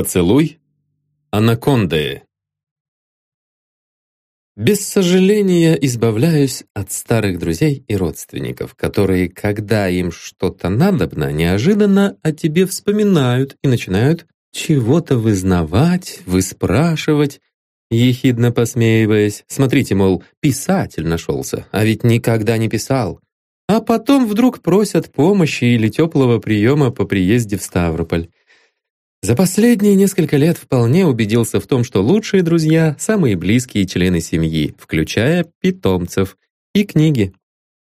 Поцелуй анаконды. Без сожаления избавляюсь от старых друзей и родственников, которые, когда им что-то надобно, неожиданно о тебе вспоминают и начинают чего-то вызнавать, выспрашивать, ехидно посмеиваясь. Смотрите, мол, писатель нашелся, а ведь никогда не писал. А потом вдруг просят помощи или теплого приема по приезде в Ставрополь. За последние несколько лет вполне убедился в том, что лучшие друзья — самые близкие члены семьи, включая питомцев и книги.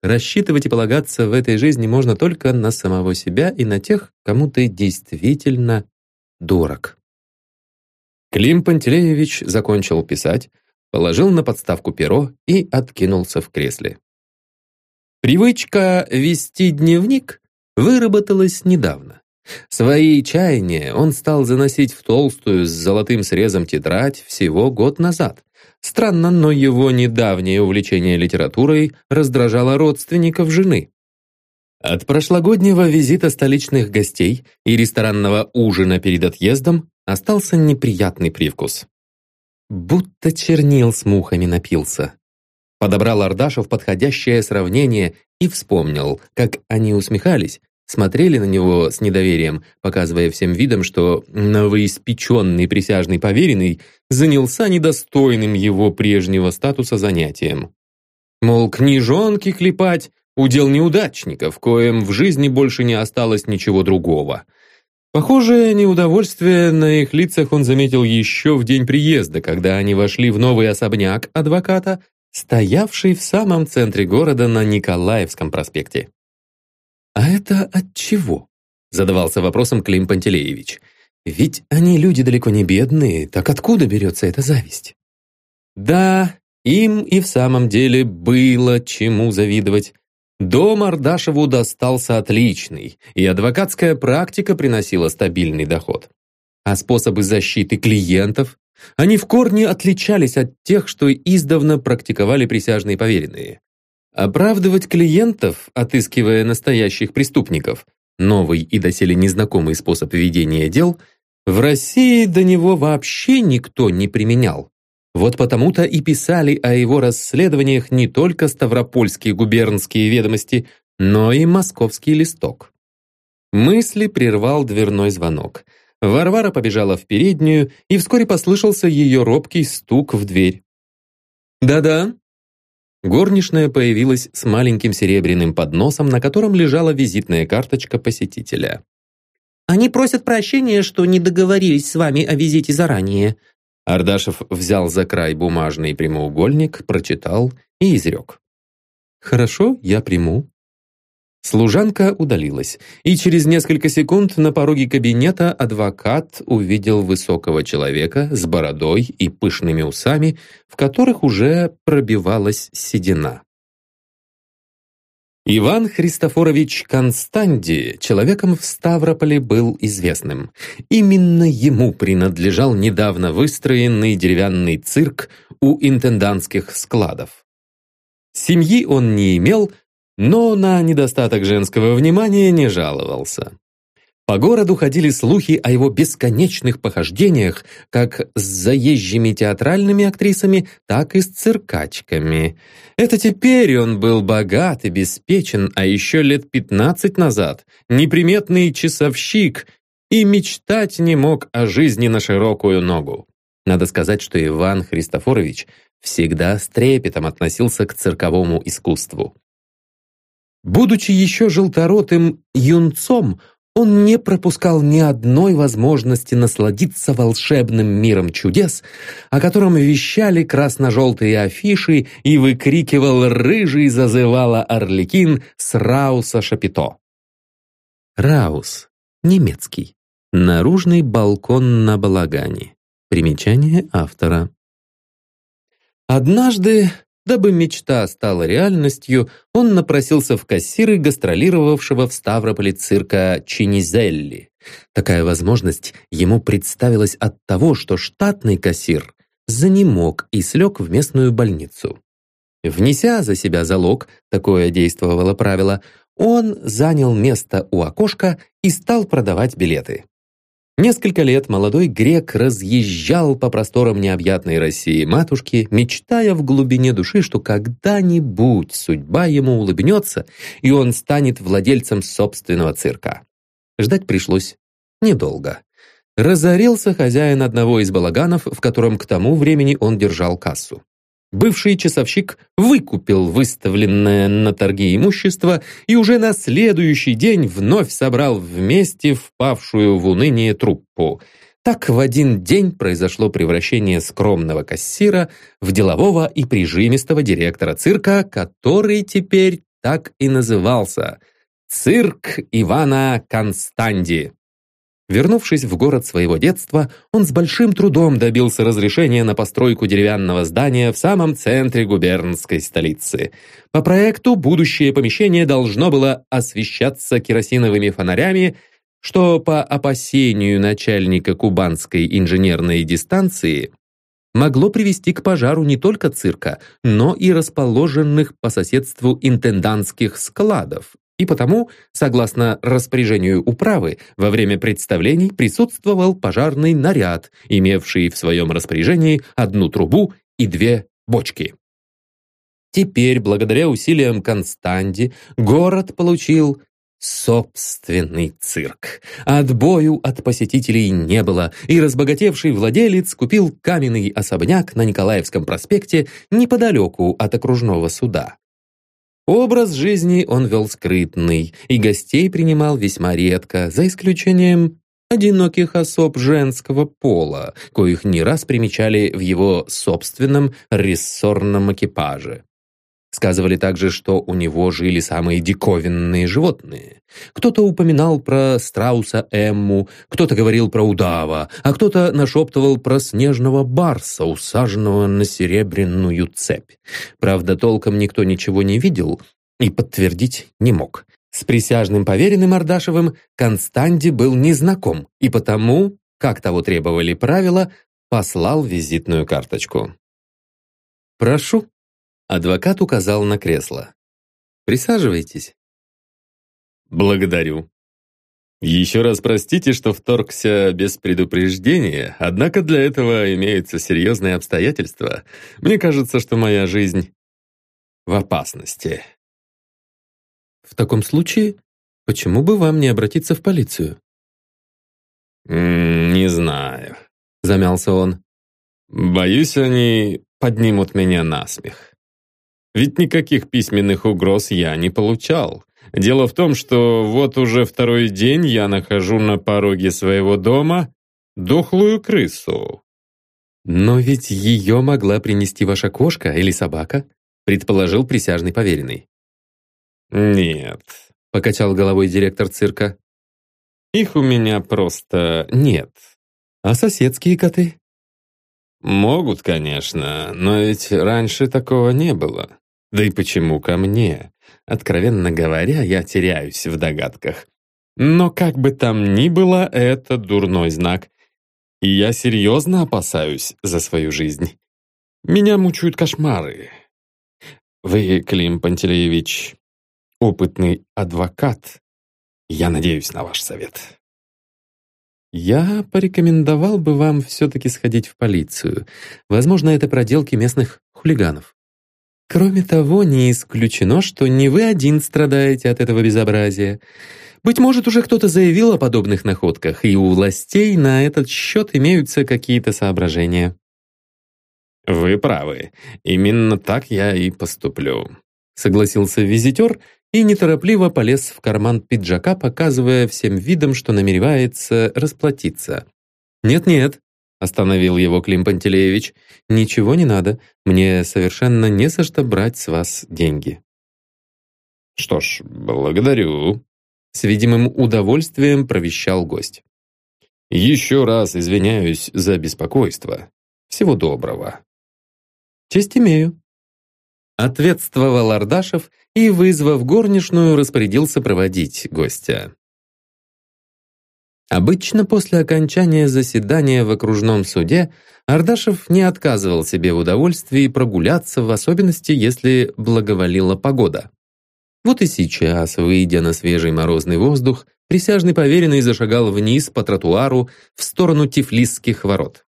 Рассчитывать и полагаться в этой жизни можно только на самого себя и на тех, кому ты действительно дорог. Клим Пантелеевич закончил писать, положил на подставку перо и откинулся в кресле. Привычка вести дневник выработалась недавно. Свои чаяния он стал заносить в толстую с золотым срезом тетрадь всего год назад. Странно, но его недавнее увлечение литературой раздражало родственников жены. От прошлогоднего визита столичных гостей и ресторанного ужина перед отъездом остался неприятный привкус. Будто чернил с мухами напился. Подобрал Ардашев подходящее сравнение и вспомнил, как они усмехались, смотрели на него с недоверием, показывая всем видом, что новоиспеченный присяжный поверенный занялся недостойным его прежнего статуса занятием. Мол, книжонки клепать — удел неудачников, коим в жизни больше не осталось ничего другого. Похожее неудовольствие на их лицах он заметил еще в день приезда, когда они вошли в новый особняк адвоката стоявший в самом центре города на Николаевском проспекте. «А это от чего?» — задавался вопросом Клим Пантелеевич. «Ведь они люди далеко не бедные, так откуда берется эта зависть?» Да, им и в самом деле было чему завидовать. Дом Ардашеву достался отличный, и адвокатская практика приносила стабильный доход. А способы защиты клиентов они в корне отличались от тех, что издавна практиковали присяжные поверенные. Оправдывать клиентов, отыскивая настоящих преступников, новый и доселе незнакомый способ ведения дел, в России до него вообще никто не применял. Вот потому-то и писали о его расследованиях не только ставропольские губернские ведомости, но и московский листок. Мысли прервал дверной звонок – Варвара побежала в переднюю, и вскоре послышался ее робкий стук в дверь. «Да-да». Горничная появилась с маленьким серебряным подносом, на котором лежала визитная карточка посетителя. «Они просят прощения, что не договорились с вами о визите заранее». Ардашев взял за край бумажный прямоугольник, прочитал и изрек. «Хорошо, я приму. Служанка удалилась, и через несколько секунд на пороге кабинета адвокат увидел высокого человека с бородой и пышными усами, в которых уже пробивалась седина. Иван Христофорович Констанди человеком в Ставрополе был известным. Именно ему принадлежал недавно выстроенный деревянный цирк у интендантских складов. Семьи он не имел, но на недостаток женского внимания не жаловался. По городу ходили слухи о его бесконечных похождениях как с заезжими театральными актрисами, так и с циркачками. Это теперь он был богат и беспечен, а еще лет пятнадцать назад неприметный часовщик и мечтать не мог о жизни на широкую ногу. Надо сказать, что Иван Христофорович всегда с трепетом относился к цирковому искусству. Будучи еще желторотым юнцом, он не пропускал ни одной возможности насладиться волшебным миром чудес, о котором вещали красно-желтые афиши и выкрикивал рыжий зазывала Орликин с Рауса Шапито. Раус. Немецкий. Наружный балкон на балагане. Примечание автора. Однажды Дабы мечта стала реальностью, он напросился в кассиры гастролировавшего в Ставрополе цирка Чинизелли. Такая возможность ему представилась от того, что штатный кассир занемог и слег в местную больницу. Внеся за себя залог, такое действовало правило, он занял место у окошка и стал продавать билеты. Несколько лет молодой грек разъезжал по просторам необъятной России матушки, мечтая в глубине души, что когда-нибудь судьба ему улыбнется, и он станет владельцем собственного цирка. Ждать пришлось недолго. Разорился хозяин одного из балаганов, в котором к тому времени он держал кассу. Бывший часовщик выкупил выставленное на торги имущество и уже на следующий день вновь собрал вместе впавшую в уныние труппу. Так в один день произошло превращение скромного кассира в делового и прижимистого директора цирка, который теперь так и назывался «Цирк Ивана Констанди». Вернувшись в город своего детства, он с большим трудом добился разрешения на постройку деревянного здания в самом центре губернской столицы. По проекту будущее помещение должно было освещаться керосиновыми фонарями, что по опасению начальника кубанской инженерной дистанции могло привести к пожару не только цирка, но и расположенных по соседству интендантских складов и потому, согласно распоряжению управы, во время представлений присутствовал пожарный наряд, имевший в своем распоряжении одну трубу и две бочки. Теперь, благодаря усилиям Констанди, город получил собственный цирк. Отбою от посетителей не было, и разбогатевший владелец купил каменный особняк на Николаевском проспекте неподалеку от окружного суда. Образ жизни он вел скрытный, и гостей принимал весьма редко, за исключением одиноких особ женского пола, коих не раз примечали в его собственном рессорном экипаже. Сказывали также, что у него жили самые диковинные животные. Кто-то упоминал про страуса Эмму, кто-то говорил про удава, а кто-то нашептывал про снежного барса, усаженного на серебряную цепь. Правда, толком никто ничего не видел и подтвердить не мог. С присяжным поверенным Ардашевым Констанди был незнаком, и потому, как того требовали правила, послал визитную карточку. «Прошу», Адвокат указал на кресло. «Присаживайтесь». «Благодарю. Еще раз простите, что вторгся без предупреждения, однако для этого имеются серьезные обстоятельства. Мне кажется, что моя жизнь в опасности». «В таком случае, почему бы вам не обратиться в полицию?» «Не знаю», — замялся он. «Боюсь, они поднимут меня на смех. Ведь никаких письменных угроз я не получал. Дело в том, что вот уже второй день я нахожу на пороге своего дома дохлую крысу. «Но ведь ее могла принести ваша кошка или собака», предположил присяжный поверенный. «Нет», — покачал головой директор цирка. «Их у меня просто нет». «А соседские коты?» «Могут, конечно, но ведь раньше такого не было. Да и почему ко мне? Откровенно говоря, я теряюсь в догадках. Но как бы там ни было, это дурной знак. И я серьезно опасаюсь за свою жизнь. Меня мучают кошмары. Вы, Клим Пантелеевич, опытный адвокат. Я надеюсь на ваш совет. Я порекомендовал бы вам все-таки сходить в полицию. Возможно, это проделки местных хулиганов. Кроме того, не исключено, что не вы один страдаете от этого безобразия. Быть может, уже кто-то заявил о подобных находках, и у властей на этот счет имеются какие-то соображения. «Вы правы. Именно так я и поступлю», — согласился визитер и неторопливо полез в карман пиджака, показывая всем видом, что намеревается расплатиться. «Нет-нет, Остановил его Клим Пантелеевич. «Ничего не надо. Мне совершенно не за что брать с вас деньги». «Что ж, благодарю», — с видимым удовольствием провещал гость. «Еще раз извиняюсь за беспокойство. Всего доброго». «Честь имею», Ответствовал Ардашев и, вызвав горничную, распорядился проводить гостя. Обычно после окончания заседания в окружном суде Ардашев не отказывал себе в удовольствии прогуляться, в особенности, если благоволила погода. Вот и сейчас, выйдя на свежий морозный воздух, присяжный поверенный зашагал вниз по тротуару в сторону Тифлисских ворот.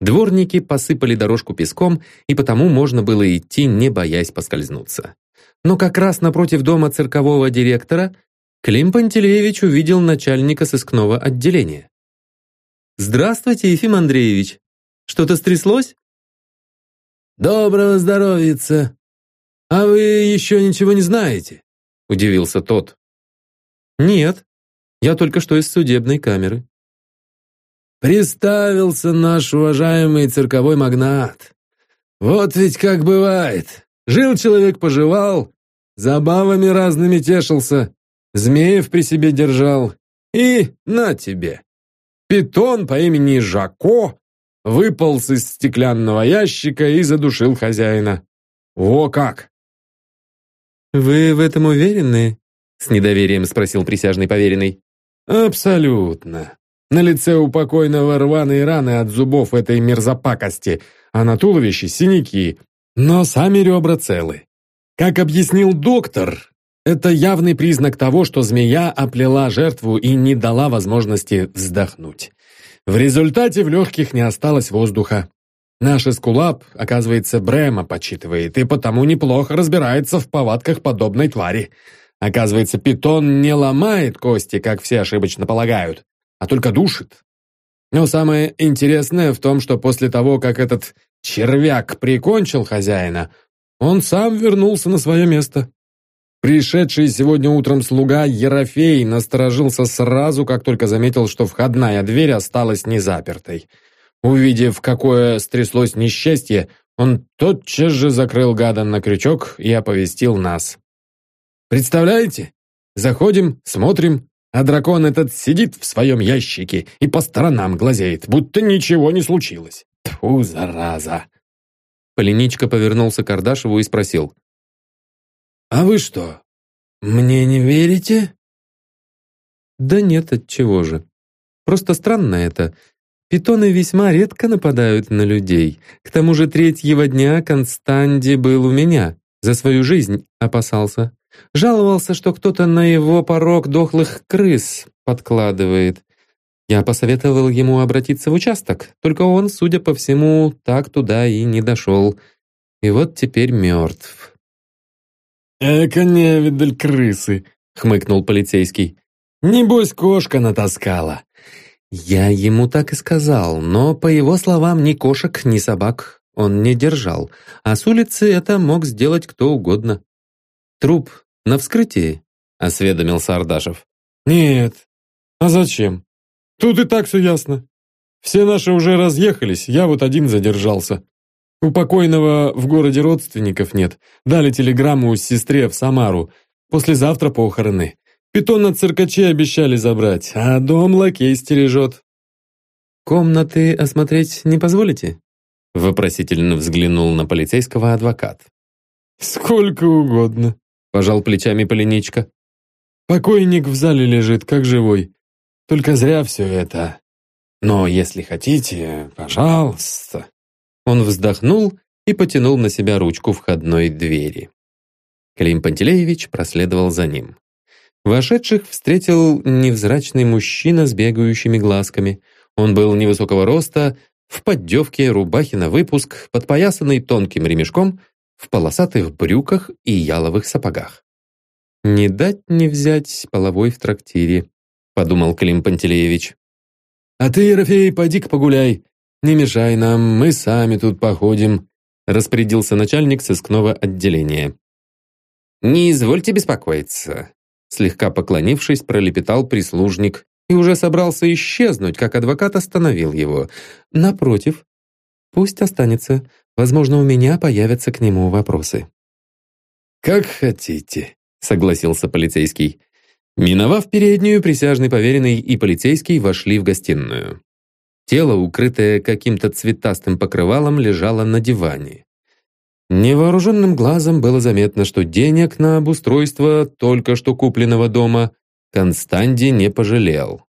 Дворники посыпали дорожку песком, и потому можно было идти, не боясь поскользнуться. Но как раз напротив дома циркового директора Клим Пантелеевич увидел начальника сыскного отделения. «Здравствуйте, Ефим Андреевич! Что-то стряслось?» «Доброго здоровьица! А вы еще ничего не знаете?» — удивился тот. «Нет, я только что из судебной камеры». Приставился наш уважаемый цирковой магнат. Вот ведь как бывает. Жил человек, поживал, забавами разными тешился, змеев при себе держал. И на тебе. Питон по имени Жако выполз из стеклянного ящика и задушил хозяина. Во как! «Вы в этом уверены?» — с недоверием спросил присяжный поверенный. «Абсолютно. На лице у покойного рваные раны от зубов этой мерзопакости, а на туловище синяки, но сами ребра целы. Как объяснил доктор, это явный признак того, что змея оплела жертву и не дала возможности вздохнуть. В результате в легких не осталось воздуха. Наш эскулап, оказывается, Брема почитывает и потому неплохо разбирается в повадках подобной твари. Оказывается, питон не ломает кости, как все ошибочно полагают, а только душит. Но самое интересное в том, что после того, как этот червяк прикончил хозяина, он сам вернулся на свое место. Пришедший сегодня утром слуга Ерофей насторожился сразу, как только заметил, что входная дверь осталась незапертой. Увидев, какое стряслось несчастье, он тотчас же закрыл гада на крючок и оповестил нас. «Представляете? Заходим, смотрим, а дракон этот сидит в своем ящике и по сторонам глазеет, будто ничего не случилось. Тьфу, зараза!» Полиничка повернулся к Ардашеву и спросил. «А вы что, мне не верите?» «Да нет, отчего же. Просто странно это. Питоны весьма редко нападают на людей. К тому же третьего дня Констанди был у меня. За свою жизнь опасался. Жаловался, что кто-то на его порог дохлых крыс подкладывает. Я посоветовал ему обратиться в участок, только он, судя по всему, так туда и не дошел. И вот теперь мертв. «Эка невидаль крысы», — хмыкнул полицейский. «Небось, кошка натаскала». Я ему так и сказал, но, по его словам, ни кошек, ни собак он не держал, а с улицы это мог сделать кто угодно. Труп на вскрытии?» — осведомился Ардашев. «Нет. А зачем? Тут и так все ясно. Все наши уже разъехались, я вот один задержался. У покойного в городе родственников нет. Дали телеграмму сестре в Самару. Послезавтра похороны. Питона циркачи обещали забрать, а дом лакей стережет». «Комнаты осмотреть не позволите?» Вопросительно взглянул на полицейского адвокат. «Сколько угодно», Пожал плечами Полиничка. Покойник в зале лежит, как живой. Только зря все это. Но если хотите, пожалуйста. Он вздохнул и потянул на себя ручку входной двери. Клим Пантелеевич проследовал за ним. Вошедших встретил невзрачный мужчина с бегающими глазками. Он был невысокого роста, в поддевке, рубахе на выпуск, подпоясанный тонким ремешком в полосатых брюках и яловых сапогах. «Не дать не взять половой в трактире», — подумал Клим Пантелеевич. «А ты, Ерофей, поди-ка погуляй. Не мешай нам, мы сами тут походим», — распорядился начальник сыскного отделения. «Не извольте беспокоиться», — слегка поклонившись, пролепетал прислужник и уже собрался исчезнуть, как адвокат остановил его. «Напротив, пусть останется. Возможно, у меня появятся к нему вопросы». «Как хотите», — согласился полицейский. Миновав переднюю, присяжный поверенный и полицейский вошли в гостиную. Тело, укрытое каким-то цветастым покрывалом, лежало на диване. Невооруженным глазом было заметно, что денег на обустройство только что купленного дома Констанди не пожалел.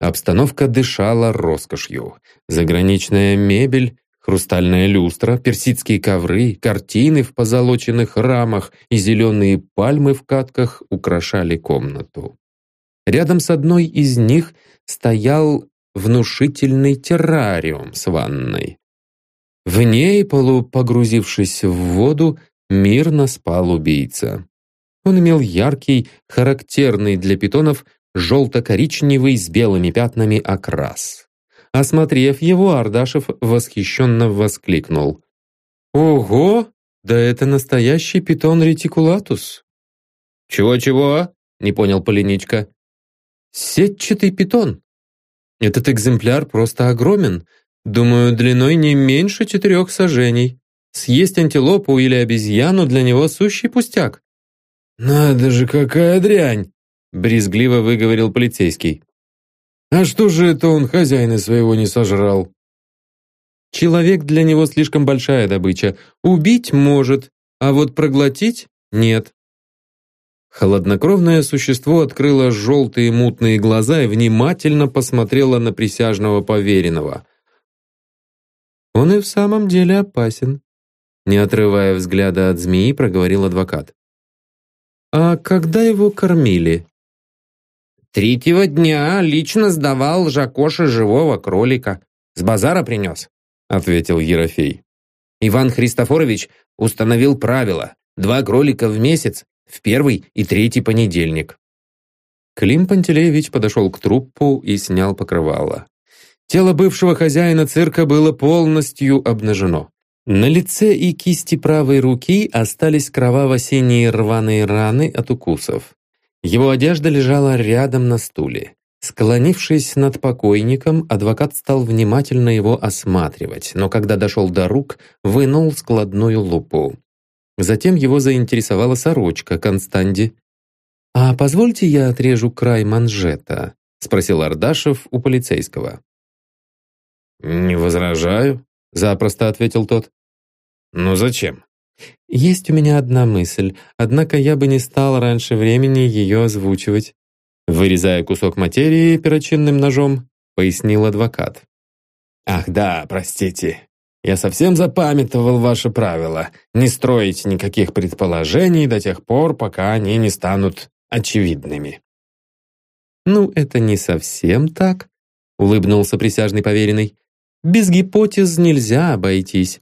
Обстановка дышала роскошью. Заграничная мебель, Хрустальная люстра, персидские ковры, картины в позолоченных рамах и зеленые пальмы в катках украшали комнату. Рядом с одной из них стоял внушительный террариум с ванной. В ней, полупогрузившись в воду, мирно спал убийца. Он имел яркий, характерный для питонов, желто-коричневый с белыми пятнами окрас. Осмотрев его, Ардашев восхищенно воскликнул. «Ого! Да это настоящий питон ретикулатус!» «Чего-чего?» — не понял Полиничка. «Сетчатый питон. Этот экземпляр просто огромен. Думаю, длиной не меньше четырех сажений. Съесть антилопу или обезьяну для него сущий пустяк». «Надо же, какая дрянь!» — брезгливо выговорил полицейский. А что же это он хозяина своего не сожрал? Человек для него слишком большая добыча. Убить может, а вот проглотить нет. Холоднокровное существо открыло желтые мутные глаза и внимательно посмотрело на присяжного поверенного. Он и в самом деле опасен. Не отрывая взгляда от змеи, проговорил адвокат. «А когда его кормили?» Третьего дня лично сдавал Жакоше живого кролика. С базара принес», — ответил Ерофей. Иван Христофорович установил правило два кролика в месяц в первый и третий понедельник. Клим Пантелеевич подошел к труппу и снял покрывало. Тело бывшего хозяина цирка было полностью обнажено. На лице и кисти правой руки остались кроваво-синие рваные раны от укусов. Его одежда лежала рядом на стуле. Склонившись над покойником, адвокат стал внимательно его осматривать, но когда дошел до рук, вынул складную лупу. Затем его заинтересовала сорочка Констанди. «А позвольте я отрежу край манжета?» — спросил Ардашев у полицейского. «Не возражаю», — запросто ответил тот. «Но зачем?» Есть у меня одна мысль, однако я бы не стал раньше времени ее озвучивать. Вырезая кусок материи перочинным ножом, пояснил адвокат. «Ах да, простите. Я совсем запамятовал ваше правило. Не строить никаких предположений до тех пор, пока они не станут очевидными». «Ну, это не совсем так», — улыбнулся присяжный поверенный. «Без гипотез нельзя обойтись.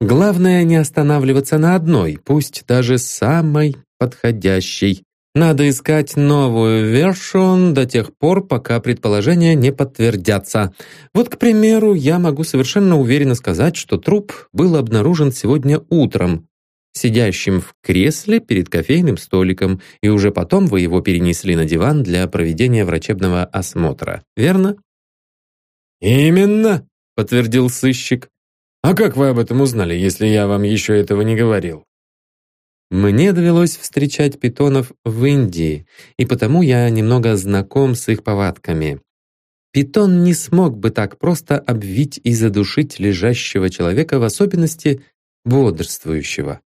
Главное не останавливаться на одной, пусть даже самой подходящей. Надо искать новую вершин до тех пор, пока предположения не подтвердятся. Вот, к примеру, я могу совершенно уверенно сказать, что труп был обнаружен сегодня утром, сидящим в кресле перед кофейным столиком, и уже потом вы его перенесли на диван для проведения врачебного осмотра. Верно? «Именно», — подтвердил сыщик. «А как вы об этом узнали, если я вам еще этого не говорил?» Мне довелось встречать питонов в Индии, и потому я немного знаком с их повадками. Питон не смог бы так просто обвить и задушить лежащего человека, в особенности бодрствующего.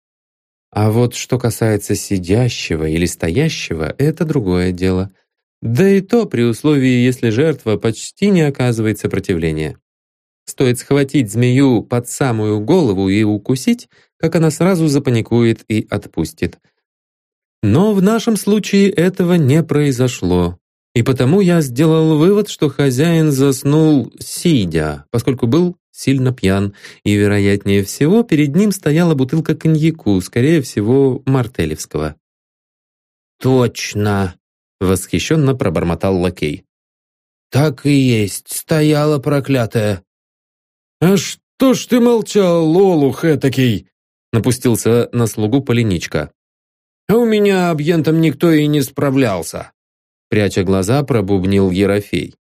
А вот что касается сидящего или стоящего, это другое дело. Да и то при условии, если жертва почти не оказывает сопротивления. Стоит схватить змею под самую голову и укусить, как она сразу запаникует и отпустит. Но в нашем случае этого не произошло. И потому я сделал вывод, что хозяин заснул сидя, поскольку был сильно пьян, и, вероятнее всего, перед ним стояла бутылка коньяку, скорее всего, мартелевского. «Точно!» — восхищенно пробормотал лакей. «Так и есть, стояла проклятая. «А что ж ты молчал, лолух этакий?» Напустился на слугу Полиничка. «А у меня абьентом никто и не справлялся», пряча глаза, пробубнил Ерофей.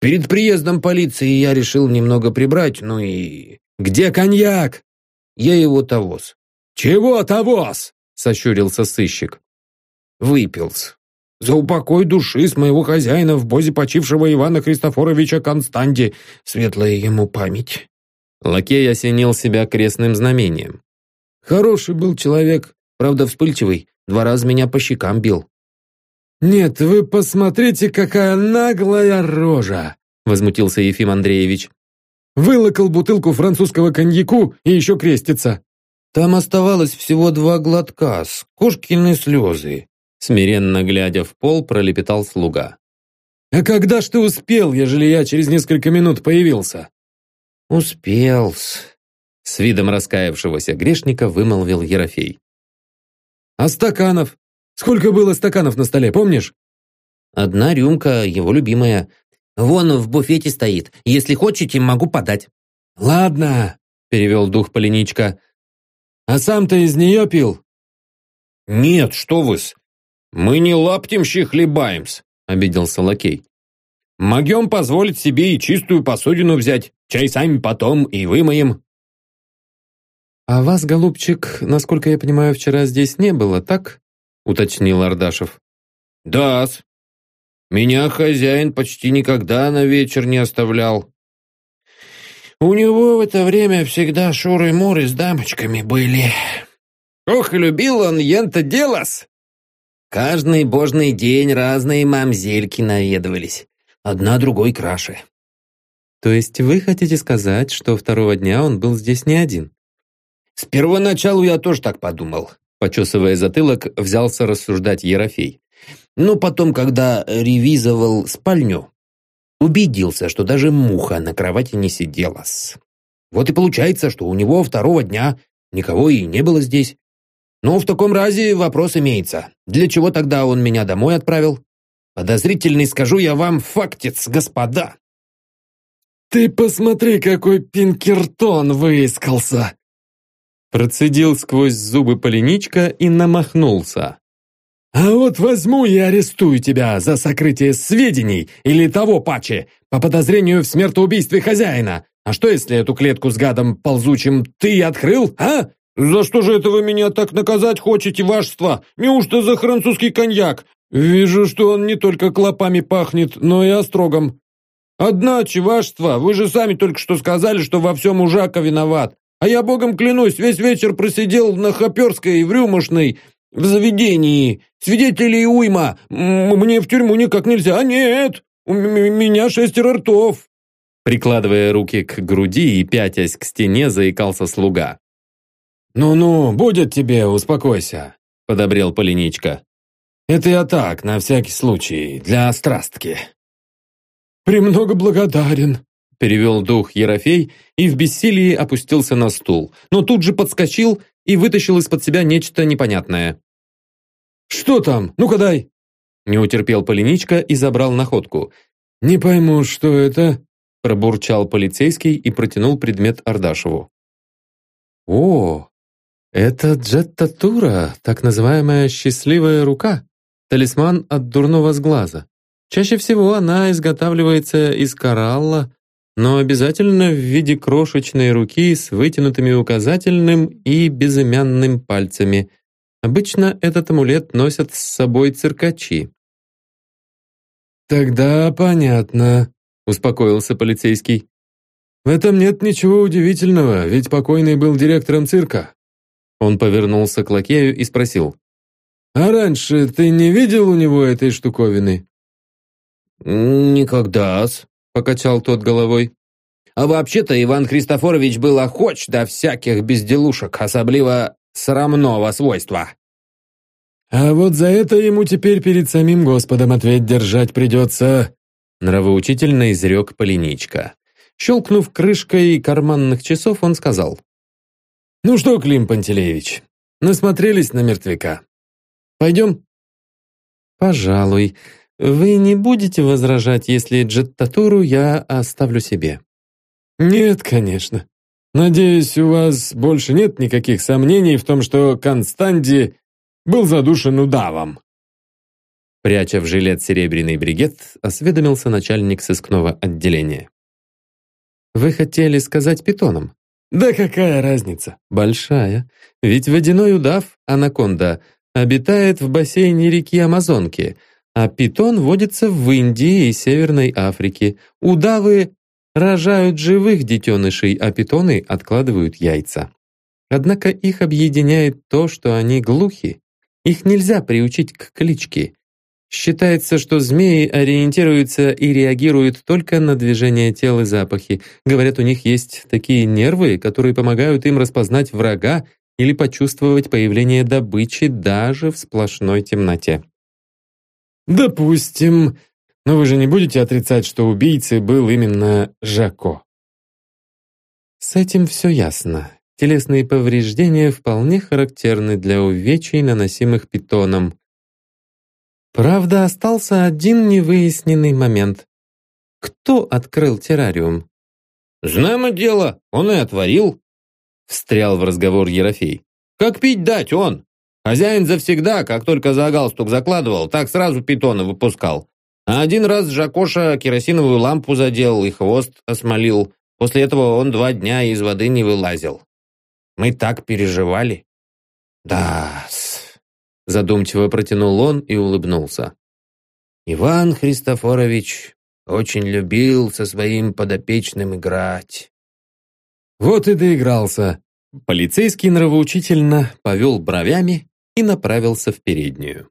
«Перед приездом полиции я решил немного прибрать, ну и...» «Где коньяк?» «Я его тавоз». «Чего тавоз?» сощурился сыщик. «Выпился. За упокой души с моего хозяина в бозе почившего Ивана Христофоровича Константи, светлая ему память». Лакей осенил себя крестным знамением. «Хороший был человек, правда вспыльчивый, два раза меня по щекам бил». «Нет, вы посмотрите, какая наглая рожа!» возмутился Ефим Андреевич. Вылокал бутылку французского коньяку и еще крестится. Там оставалось всего два глотка, с кошкины слезы. Смиренно глядя в пол, пролепетал слуга. «А когда ж ты успел, ежели я через несколько минут появился?» «Успел-с», — с видом раскаявшегося грешника вымолвил Ерофей. «А стаканов? Сколько было стаканов на столе, помнишь?» «Одна рюмка, его любимая. Вон в буфете стоит. Если хотите, могу подать». «Ладно», — перевел дух Полиничка. «А сам-то из нее пил?» «Нет, что вы-с. Мы не лаптемщи хлебаем-с обиделся лакей. «Могем позволить себе и чистую посудину взять. Чай сами потом и вымоем». «А вас, голубчик, насколько я понимаю, вчера здесь не было, так?» уточнил Ардашев. «Да-с. Меня хозяин почти никогда на вечер не оставлял. У него в это время всегда шуры-муры с дамочками были. Ох, любил он ента делос!» Каждый божный день разные мамзельки наведывались. Одна другой краше. То есть вы хотите сказать, что второго дня он был здесь не один? С первоначалу я тоже так подумал. Почесывая затылок, взялся рассуждать Ерофей. Но потом, когда ревизовал спальню, убедился, что даже муха на кровати не сидела. Вот и получается, что у него второго дня никого и не было здесь. «Ну, в таком разе вопрос имеется. Для чего тогда он меня домой отправил? Подозрительный, скажу я вам, фактец, господа!» «Ты посмотри, какой Пинкертон выискался!» Процедил сквозь зубы Полиничка и намахнулся. «А вот возьму и арестую тебя за сокрытие сведений или того паче, по подозрению в смертоубийстве хозяина. А что, если эту клетку с гадом ползучим ты открыл, а? «За что же это вы меня так наказать хотите, вашество? Неужто за французский коньяк? Вижу, что он не только клопами пахнет, но и острогом. Одначе, вашество, вы же сами только что сказали, что во всем ужака виноват. А я богом клянусь, весь вечер просидел на Хоперской в Рюмошной, в заведении. Свидетелей уйма. Мне в тюрьму никак нельзя. А нет, у меня шестеро ртов». Прикладывая руки к груди и пятясь к стене, заикался слуга. «Ну-ну, будет тебе, успокойся», — подобрел Полиничка. «Это я так, на всякий случай, для страстки». «Премного благодарен», — перевел дух Ерофей и в бессилии опустился на стул, но тут же подскочил и вытащил из-под себя нечто непонятное. «Что там? Ну-ка дай!» Не утерпел Полиничка и забрал находку. «Не пойму, что это?» Пробурчал полицейский и протянул предмет Ардашеву. «О, это джеттатура, так называемая «счастливая рука», талисман от дурного сглаза. Чаще всего она изготавливается из коралла, но обязательно в виде крошечной руки с вытянутыми указательным и безымянным пальцами. Обычно этот амулет носят с собой циркачи. «Тогда понятно», — успокоился полицейский. «В этом нет ничего удивительного, ведь покойный был директором цирка. Он повернулся к лакею и спросил. «А раньше ты не видел у него этой штуковины?» «Никогда-с», покачал тот головой. «А вообще-то Иван Христофорович был охоч до всяких безделушек, особливо срамного свойства». «А вот за это ему теперь перед самим Господом ответ держать придется», нравоучительно изрек Полиничка. Щелкнув крышкой карманных часов, он сказал. «Ну что, Клим Пантелеевич, насмотрелись на мертвяка. Пойдем?» «Пожалуй. Вы не будете возражать, если джеттатуру я оставлю себе?» «Нет, конечно. Надеюсь, у вас больше нет никаких сомнений в том, что Констанди был задушен удавом?» Пряча в жилет серебряный бригет, осведомился начальник сыскного отделения. «Вы хотели сказать питоном?» Да какая разница? Большая. Ведь водяной удав, анаконда, обитает в бассейне реки Амазонки, а питон водится в Индии и Северной Африке. Удавы рожают живых детенышей, а питоны откладывают яйца. Однако их объединяет то, что они глухи. Их нельзя приучить к кличке. Считается, что змеи ориентируются и реагируют только на движение тел и запахи. Говорят, у них есть такие нервы, которые помогают им распознать врага или почувствовать появление добычи даже в сплошной темноте. «Допустим. Но вы же не будете отрицать, что убийцей был именно Жако?» С этим все ясно. Телесные повреждения вполне характерны для увечий, наносимых питоном. Правда, остался один невыясненный момент. Кто открыл террариум? «Знамо дело, он и отворил», — встрял в разговор Ерофей. «Как пить дать он? Хозяин завсегда, как только за галстук закладывал, так сразу питона выпускал. А один раз Жакоша керосиновую лампу задел и хвост осмолил. После этого он два дня из воды не вылазил. Мы так переживали. да Задумчиво протянул он и улыбнулся. Иван Христофорович очень любил со своим подопечным играть. Вот и доигрался. Полицейский нравоучительно повел бровями и направился в переднюю.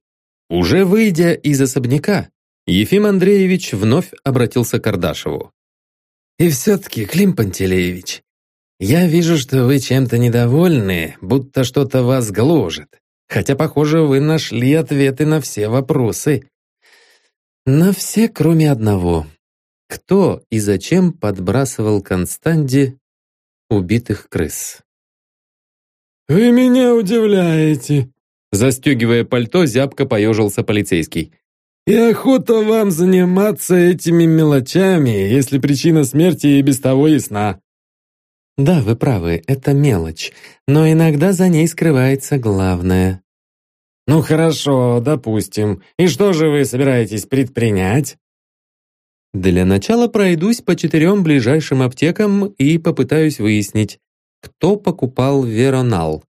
Уже выйдя из особняка, Ефим Андреевич вновь обратился к Ардашеву. «И все-таки, Клим Пантелеевич, я вижу, что вы чем-то недовольны, будто что-то вас гложет. Хотя, похоже, вы нашли ответы на все вопросы. На все, кроме одного. Кто и зачем подбрасывал Констанде убитых крыс? «Вы меня удивляете», — застегивая пальто, зябко поежился полицейский. «И охота вам заниматься этими мелочами, если причина смерти и без того ясна». Да, вы правы, это мелочь, но иногда за ней скрывается главное. Ну хорошо, допустим. И что же вы собираетесь предпринять? Для начала пройдусь по четырем ближайшим аптекам и попытаюсь выяснить, кто покупал Веронал.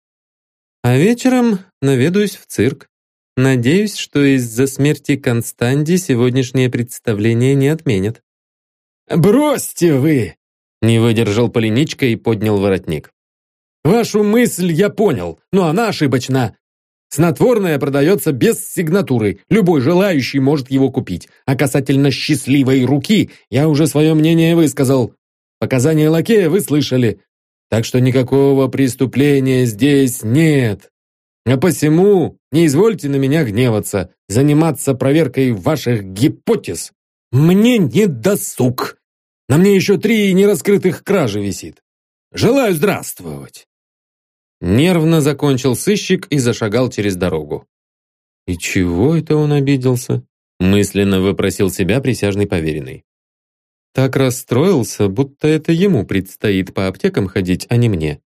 А вечером наведаюсь в цирк. Надеюсь, что из-за смерти Констанди сегодняшнее представление не отменят. «Бросьте вы!» Не выдержал Полиничка и поднял воротник. «Вашу мысль я понял, но она ошибочна. Снотворное продается без сигнатуры, любой желающий может его купить. А касательно счастливой руки, я уже свое мнение высказал. Показания лакея вы слышали. Так что никакого преступления здесь нет. А посему не извольте на меня гневаться, заниматься проверкой ваших гипотез. Мне не досуг. На мне еще три нераскрытых кражи висит. Желаю здравствовать!» Нервно закончил сыщик и зашагал через дорогу. «И чего это он обиделся?» мысленно выпросил себя присяжный поверенный. Так расстроился, будто это ему предстоит по аптекам ходить, а не мне.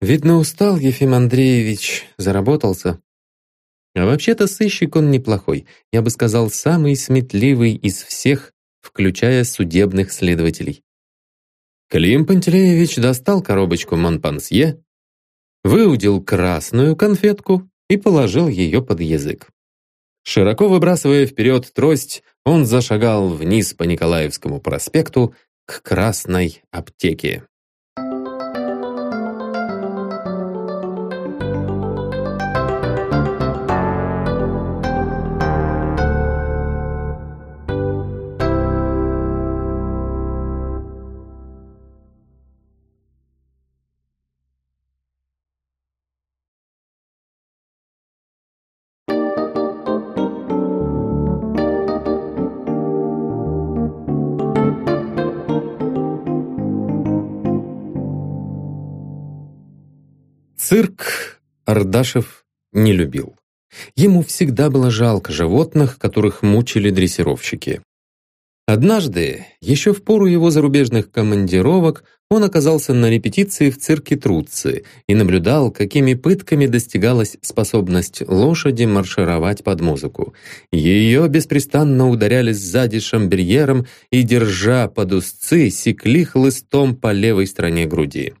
Видно, устал Ефим Андреевич, заработался. А вообще-то сыщик он неплохой, я бы сказал, самый сметливый из всех, включая судебных следователей. Клим Пантелеевич достал коробочку Монпансье, выудил красную конфетку и положил ее под язык. Широко выбрасывая вперед трость, он зашагал вниз по Николаевскому проспекту к Красной аптеке. Цирк Ардашев не любил. Ему всегда было жалко животных, которых мучили дрессировщики. Однажды, еще в пору его зарубежных командировок, он оказался на репетиции в цирке Труцци и наблюдал, какими пытками достигалась способность лошади маршировать под музыку. Ее беспрестанно ударяли сзади шамберьером и, держа под узцы, секли хлыстом по левой стороне груди.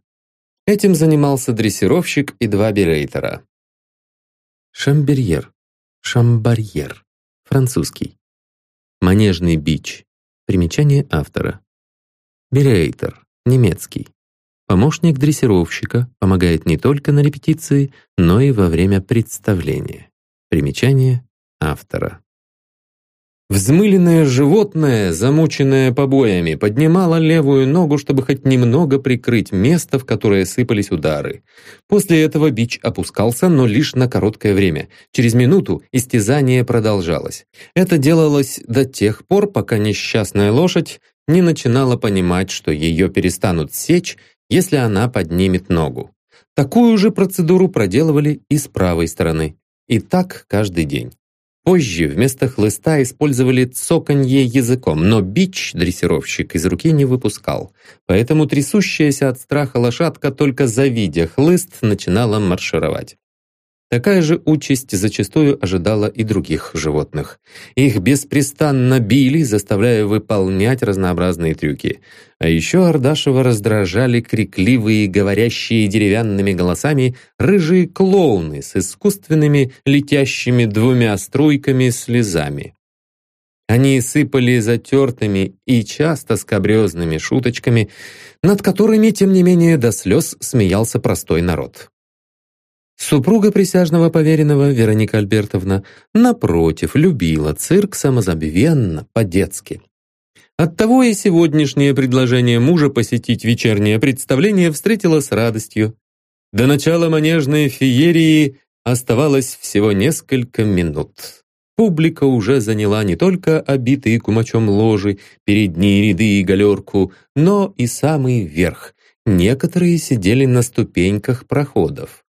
Этим занимался дрессировщик и два берейтера. Шамберьер, шамбарьер, французский. Манежный бич. Примечание автора. Берейтер, немецкий. Помощник дрессировщика помогает не только на репетиции, но и во время представления. Примечание автора. Взмыленное животное, замученное побоями, поднимало левую ногу, чтобы хоть немного прикрыть место, в которое сыпались удары. После этого бич опускался, но лишь на короткое время. Через минуту истязание продолжалось. Это делалось до тех пор, пока несчастная лошадь не начинала понимать, что ее перестанут сечь, если она поднимет ногу. Такую же процедуру проделывали и с правой стороны. И так каждый день. Позже вместо хлыста использовали цоканье языком, но бич дрессировщик из руки не выпускал. Поэтому трясущаяся от страха лошадка, только завидя хлыст, начинала маршировать. Такая же участь зачастую ожидала и других животных. Их беспрестанно били, заставляя выполнять разнообразные трюки. А еще Ардашева раздражали крикливые, говорящие деревянными голосами, рыжие клоуны с искусственными летящими двумя струйками слезами. Они сыпали затертыми и часто скобрезными шуточками, над которыми, тем не менее, до слез смеялся простой народ. Супруга присяжного поверенного, Вероника Альбертовна, напротив, любила цирк самозабвенно, по-детски. Оттого и сегодняшнее предложение мужа посетить вечернее представление встретила с радостью. До начала манежной феерии оставалось всего несколько минут. Публика уже заняла не только обитые кумачом ложи, передние ряды и галерку, но и самый верх. Некоторые сидели на ступеньках проходов.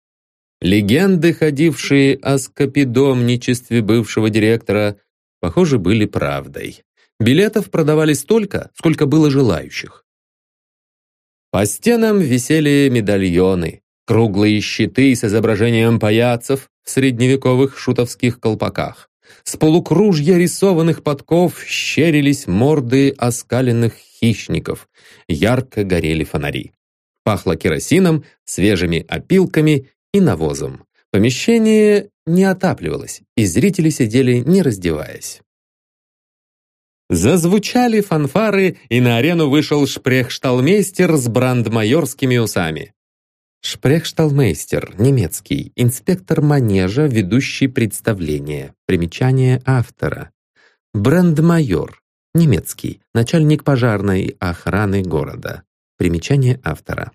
Легенды, ходившие о скопидомничестве бывшего директора, похоже, были правдой. Билетов продавали столько, сколько было желающих. По стенам висели медальоны, круглые щиты с изображением паяцев в средневековых шутовских колпаках. С полукружья рисованных подков щерились морды оскаленных хищников. Ярко горели фонари. Пахло керосином, свежими опилками и навозом. Помещение не отапливалось, и зрители сидели, не раздеваясь. Зазвучали фанфары, и на арену вышел шпрехшталмейстер с брандмайорскими усами. Шпрехшталмейстер, немецкий, инспектор манежа, ведущий представление. Примечание автора. Брандмайор, немецкий, начальник пожарной охраны города. Примечание автора.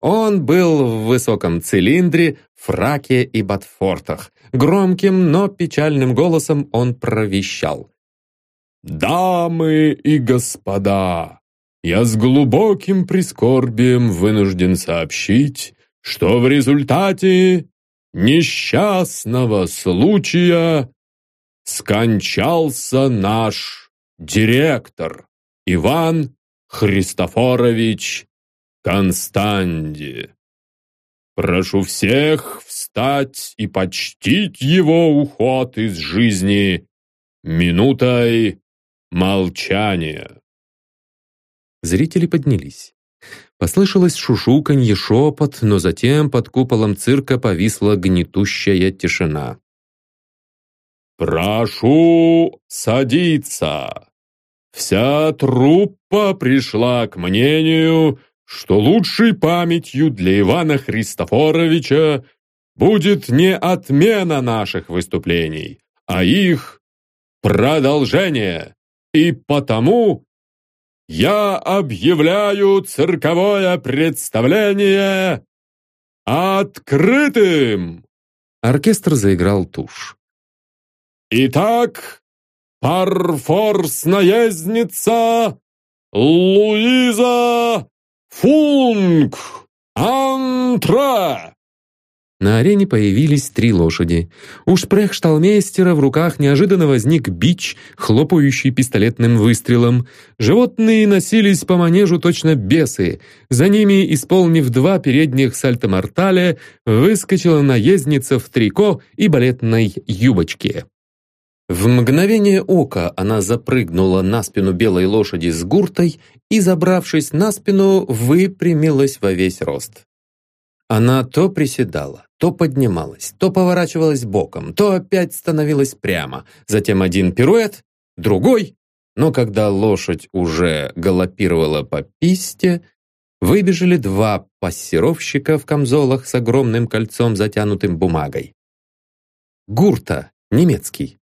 Он был в высоком цилиндре, фраке и ботфортах. Громким, но печальным голосом он провещал. «Дамы и господа, я с глубоким прискорбием вынужден сообщить, что в результате несчастного случая скончался наш директор Иван Христофорович Констанди. Прошу всех встать и почтить его уход из жизни минутой молчания. Зрители поднялись. Послышалось шушуканье, шепот, но затем под куполом цирка повисла гнетущая тишина. «Прошу садиться! Вся труппа пришла к мнению, что лучшей памятью для Ивана Христофоровича будет не отмена наших выступлений, а их продолжение. И потому я объявляю цирковое представление открытым. Оркестр заиграл тушь. Итак, парфорс-наездница Луиза «Функ! Антра!» На арене появились три лошади. У шпрехшталмейстера в руках неожиданно возник бич, хлопающий пистолетным выстрелом. Животные носились по манежу точно бесы. За ними, исполнив два передних сальтоморталя, выскочила наездница в трико и балетной юбочке. В мгновение ока она запрыгнула на спину белой лошади с гуртой и, забравшись на спину, выпрямилась во весь рост. Она то приседала, то поднималась, то поворачивалась боком, то опять становилась прямо, затем один пируэт, другой, но когда лошадь уже галопировала по писте, выбежали два пассировщика в камзолах с огромным кольцом, затянутым бумагой. Гурта, немецкий,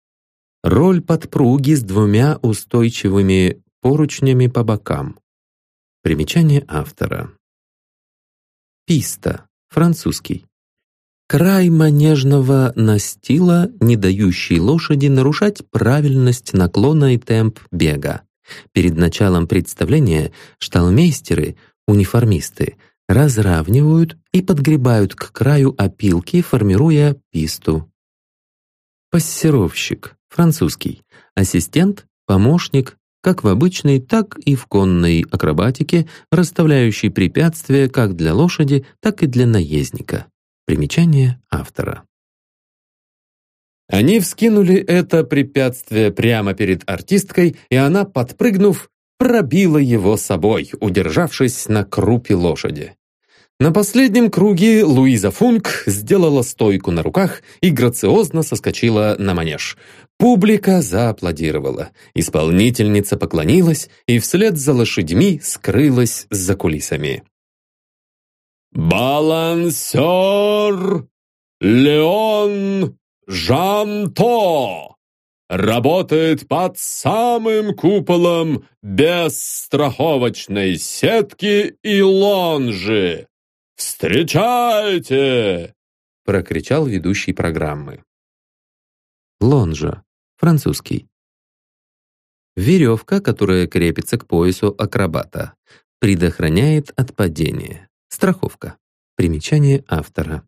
Роль подпруги с двумя устойчивыми поручнями по бокам. Примечание автора. Писта. Французский. Край манежного настила, не дающий лошади нарушать правильность наклона и темп бега. Перед началом представления шталмейстеры, униформисты, разравнивают и подгребают к краю опилки, формируя писту. Пассировщик, французский, ассистент, помощник, как в обычной, так и в конной акробатике, расставляющий препятствия как для лошади, так и для наездника. Примечание автора. Они вскинули это препятствие прямо перед артисткой, и она, подпрыгнув, пробила его собой, удержавшись на крупе лошади. На последнем круге Луиза Функ сделала стойку на руках и грациозно соскочила на манеж. Публика зааплодировала. Исполнительница поклонилась и вслед за лошадьми скрылась за кулисами. «Балансер Леон Жанто работает под самым куполом без страховочной сетки и лонжи. Встречайте!» прокричал ведущий программы. Лонжа. Французский. Веревка, которая крепится к поясу акробата. Предохраняет от падения. Страховка. Примечание автора.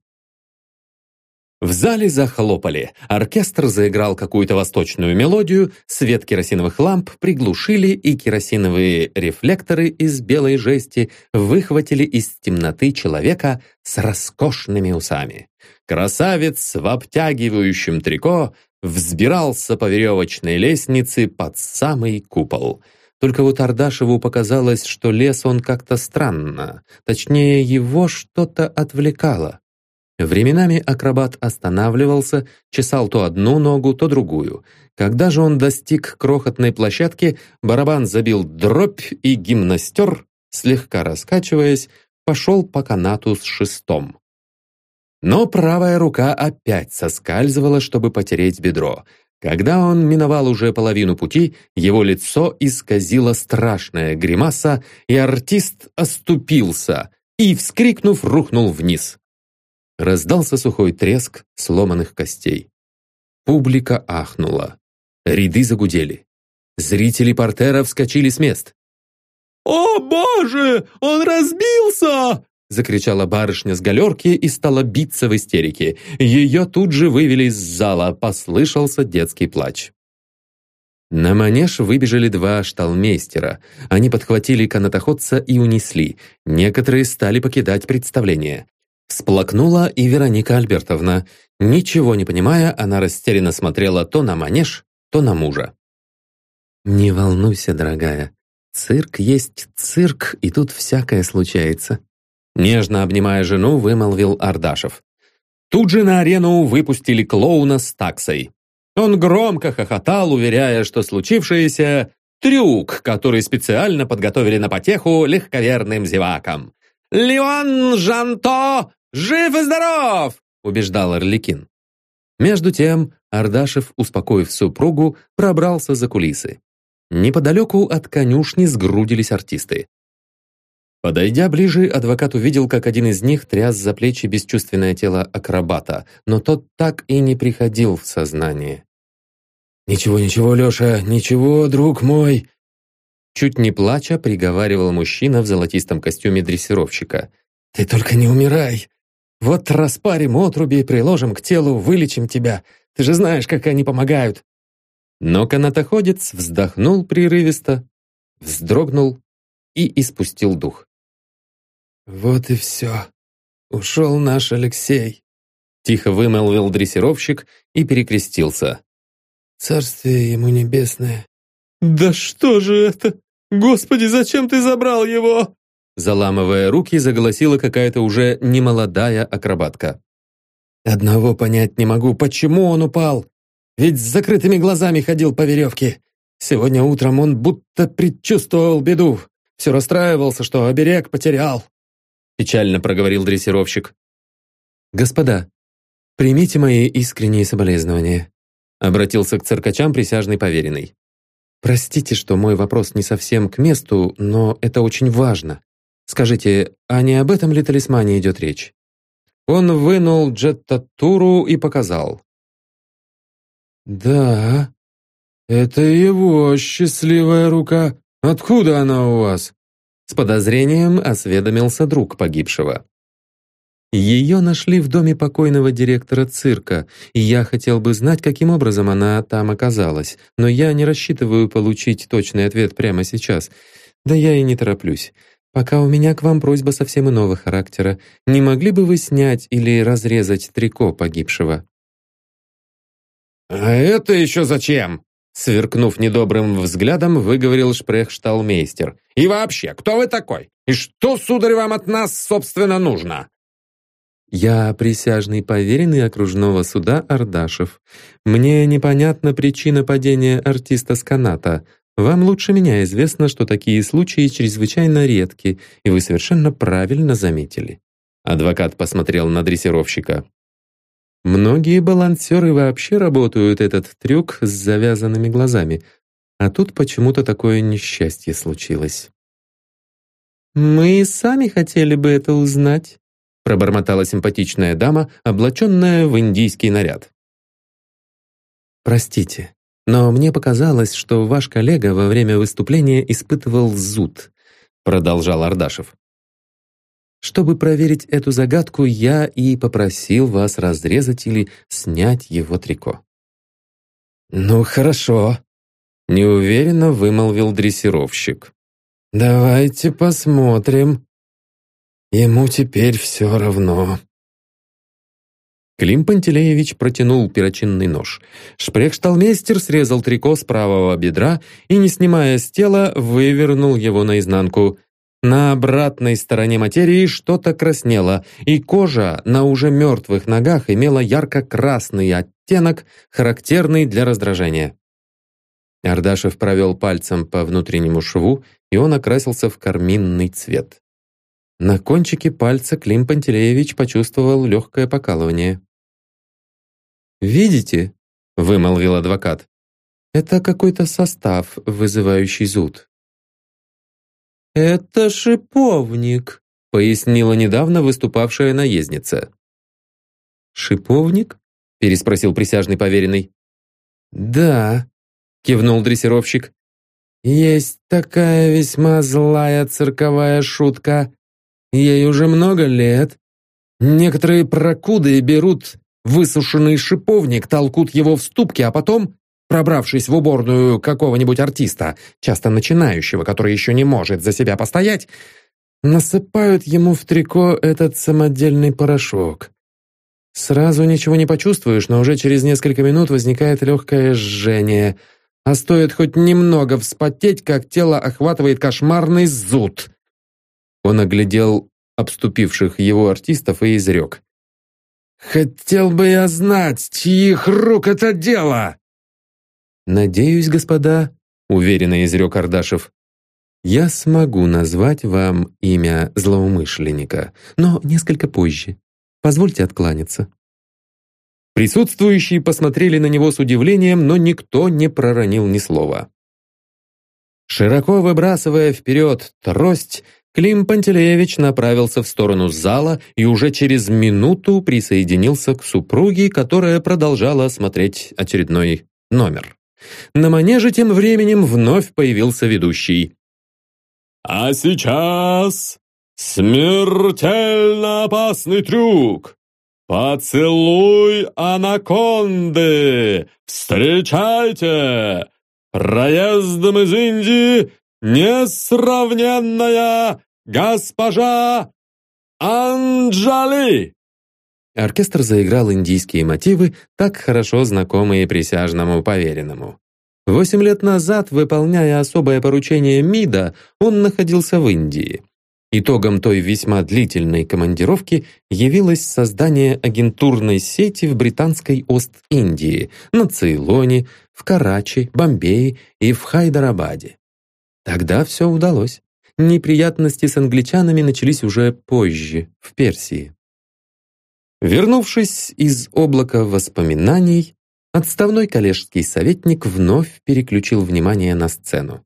В зале захлопали. Оркестр заиграл какую-то восточную мелодию, свет керосиновых ламп приглушили, и керосиновые рефлекторы из белой жести выхватили из темноты человека с роскошными усами. Красавец в обтягивающем трико взбирался по веревочной лестнице под самый купол. Только вот Ардашеву показалось, что лес он как-то странно. Точнее, его что-то отвлекало. Временами акробат останавливался, чесал то одну ногу, то другую. Когда же он достиг крохотной площадки, барабан забил дробь, и гимнастер, слегка раскачиваясь, пошел по канату с шестом. Но правая рука опять соскальзывала, чтобы потереть бедро. Когда он миновал уже половину пути, его лицо исказило страшная гримаса, и артист оступился и, вскрикнув, рухнул вниз. Раздался сухой треск сломанных костей. Публика ахнула. Ряды загудели. Зрители портера вскочили с мест. «О, боже! Он разбился!» Закричала барышня с галерки и стала биться в истерике. Ее тут же вывели из зала, послышался детский плач. На манеж выбежали два шталмейстера. Они подхватили канатоходца и унесли. Некоторые стали покидать представление. Всплакнула и Вероника Альбертовна. Ничего не понимая, она растерянно смотрела то на манеж, то на мужа. «Не волнуйся, дорогая. Цирк есть цирк, и тут всякое случается». Нежно обнимая жену, вымолвил Ардашев. Тут же на арену выпустили клоуна с таксой. Он громко хохотал, уверяя, что случившееся — трюк, который специально подготовили на потеху легковерным зевакам. «Леон Жанто жив и здоров!» — убеждал Орликин. Между тем Ардашев, успокоив супругу, пробрался за кулисы. Неподалеку от конюшни сгрудились артисты. Подойдя ближе, адвокат увидел, как один из них тряс за плечи бесчувственное тело акробата, но тот так и не приходил в сознание. «Ничего, ничего, Леша, ничего, друг мой!» Чуть не плача, приговаривал мужчина в золотистом костюме дрессировщика. «Ты только не умирай! Вот распарим отруби, приложим к телу, вылечим тебя. Ты же знаешь, как они помогают!» Но канатоходец вздохнул прерывисто, вздрогнул и испустил дух. «Вот и все. Ушел наш Алексей», — тихо вымолвил дрессировщик и перекрестился. «Царствие ему небесное». «Да что же это? Господи, зачем ты забрал его?» Заламывая руки, заголосила какая-то уже немолодая акробатка. «Одного понять не могу, почему он упал? Ведь с закрытыми глазами ходил по веревке. Сегодня утром он будто предчувствовал беду. Все расстраивался, что оберег потерял». Печально проговорил дрессировщик. «Господа, примите мои искренние соболезнования. обратился к циркачам присяжный поверенный. «Простите, что мой вопрос не совсем к месту, но это очень важно. Скажите, а не об этом ли талисмане идет речь?» Он вынул джеттатуру и показал. «Да, это его счастливая рука. Откуда она у вас?» С подозрением осведомился друг погибшего. Ее нашли в доме покойного директора цирка, и я хотел бы знать, каким образом она там оказалась, но я не рассчитываю получить точный ответ прямо сейчас. Да я и не тороплюсь. Пока у меня к вам просьба совсем иного характера. Не могли бы вы снять или разрезать трико погибшего?» «А это еще зачем?» Сверкнув недобрым взглядом, выговорил шпрехшталмейстер. «И вообще, кто вы такой? И что, сударь, вам от нас, собственно, нужно?» «Я присяжный поверенный окружного суда Ардашев. Мне непонятна причина падения артиста с каната. Вам лучше меня известно, что такие случаи чрезвычайно редки, и вы совершенно правильно заметили». Адвокат посмотрел на дрессировщика. Многие балансеры вообще работают этот трюк с завязанными глазами, а тут почему-то такое несчастье случилось. «Мы сами хотели бы это узнать», пробормотала симпатичная дама, облаченная в индийский наряд. «Простите, но мне показалось, что ваш коллега во время выступления испытывал зуд», продолжал Ардашев. Чтобы проверить эту загадку, я и попросил вас разрезать или снять его трико. «Ну, хорошо», — неуверенно вымолвил дрессировщик. «Давайте посмотрим. Ему теперь все равно». Клим Пантелеевич протянул перочинный нож. Шпрехшталмейстер срезал трико с правого бедра и, не снимая с тела, вывернул его наизнанку. На обратной стороне материи что-то краснело, и кожа на уже мертвых ногах имела ярко-красный оттенок, характерный для раздражения. Ардашев провел пальцем по внутреннему шву, и он окрасился в карминный цвет. На кончике пальца Клим Пантелеевич почувствовал легкое покалывание. «Видите?» — вымолвил адвокат. «Это какой-то состав, вызывающий зуд. «Это шиповник», — пояснила недавно выступавшая наездница. «Шиповник?» — переспросил присяжный поверенный. «Да», — кивнул дрессировщик. «Есть такая весьма злая цирковая шутка. Ей уже много лет. Некоторые прокуды берут высушенный шиповник, толкут его в ступке, а потом Пробравшись в уборную какого-нибудь артиста, часто начинающего, который еще не может за себя постоять, насыпают ему в трико этот самодельный порошок. Сразу ничего не почувствуешь, но уже через несколько минут возникает легкое жжение, а стоит хоть немного вспотеть, как тело охватывает кошмарный зуд. Он оглядел обступивших его артистов и изрек. «Хотел бы я знать, чьих рук это дело!» «Надеюсь, господа», — уверенно изрек Ардашев, «я смогу назвать вам имя злоумышленника, но несколько позже. Позвольте откланяться». Присутствующие посмотрели на него с удивлением, но никто не проронил ни слова. Широко выбрасывая вперед трость, Клим Пантелеевич направился в сторону зала и уже через минуту присоединился к супруге, которая продолжала смотреть очередной номер. На манеже тем временем вновь появился ведущий. «А сейчас смертельно опасный трюк! Поцелуй анаконды! Встречайте! Проездом из Индии несравненная госпожа Анджали!» Оркестр заиграл индийские мотивы, так хорошо знакомые присяжному поверенному. Восемь лет назад, выполняя особое поручение МИДа, он находился в Индии. Итогом той весьма длительной командировки явилось создание агентурной сети в британской Ост-Индии, на Цейлоне, в Карачи, Бомбее и в Хайдарабаде. Тогда все удалось. Неприятности с англичанами начались уже позже, в Персии. Вернувшись из облака воспоминаний, Отставной коллежский советник вновь переключил внимание на сцену.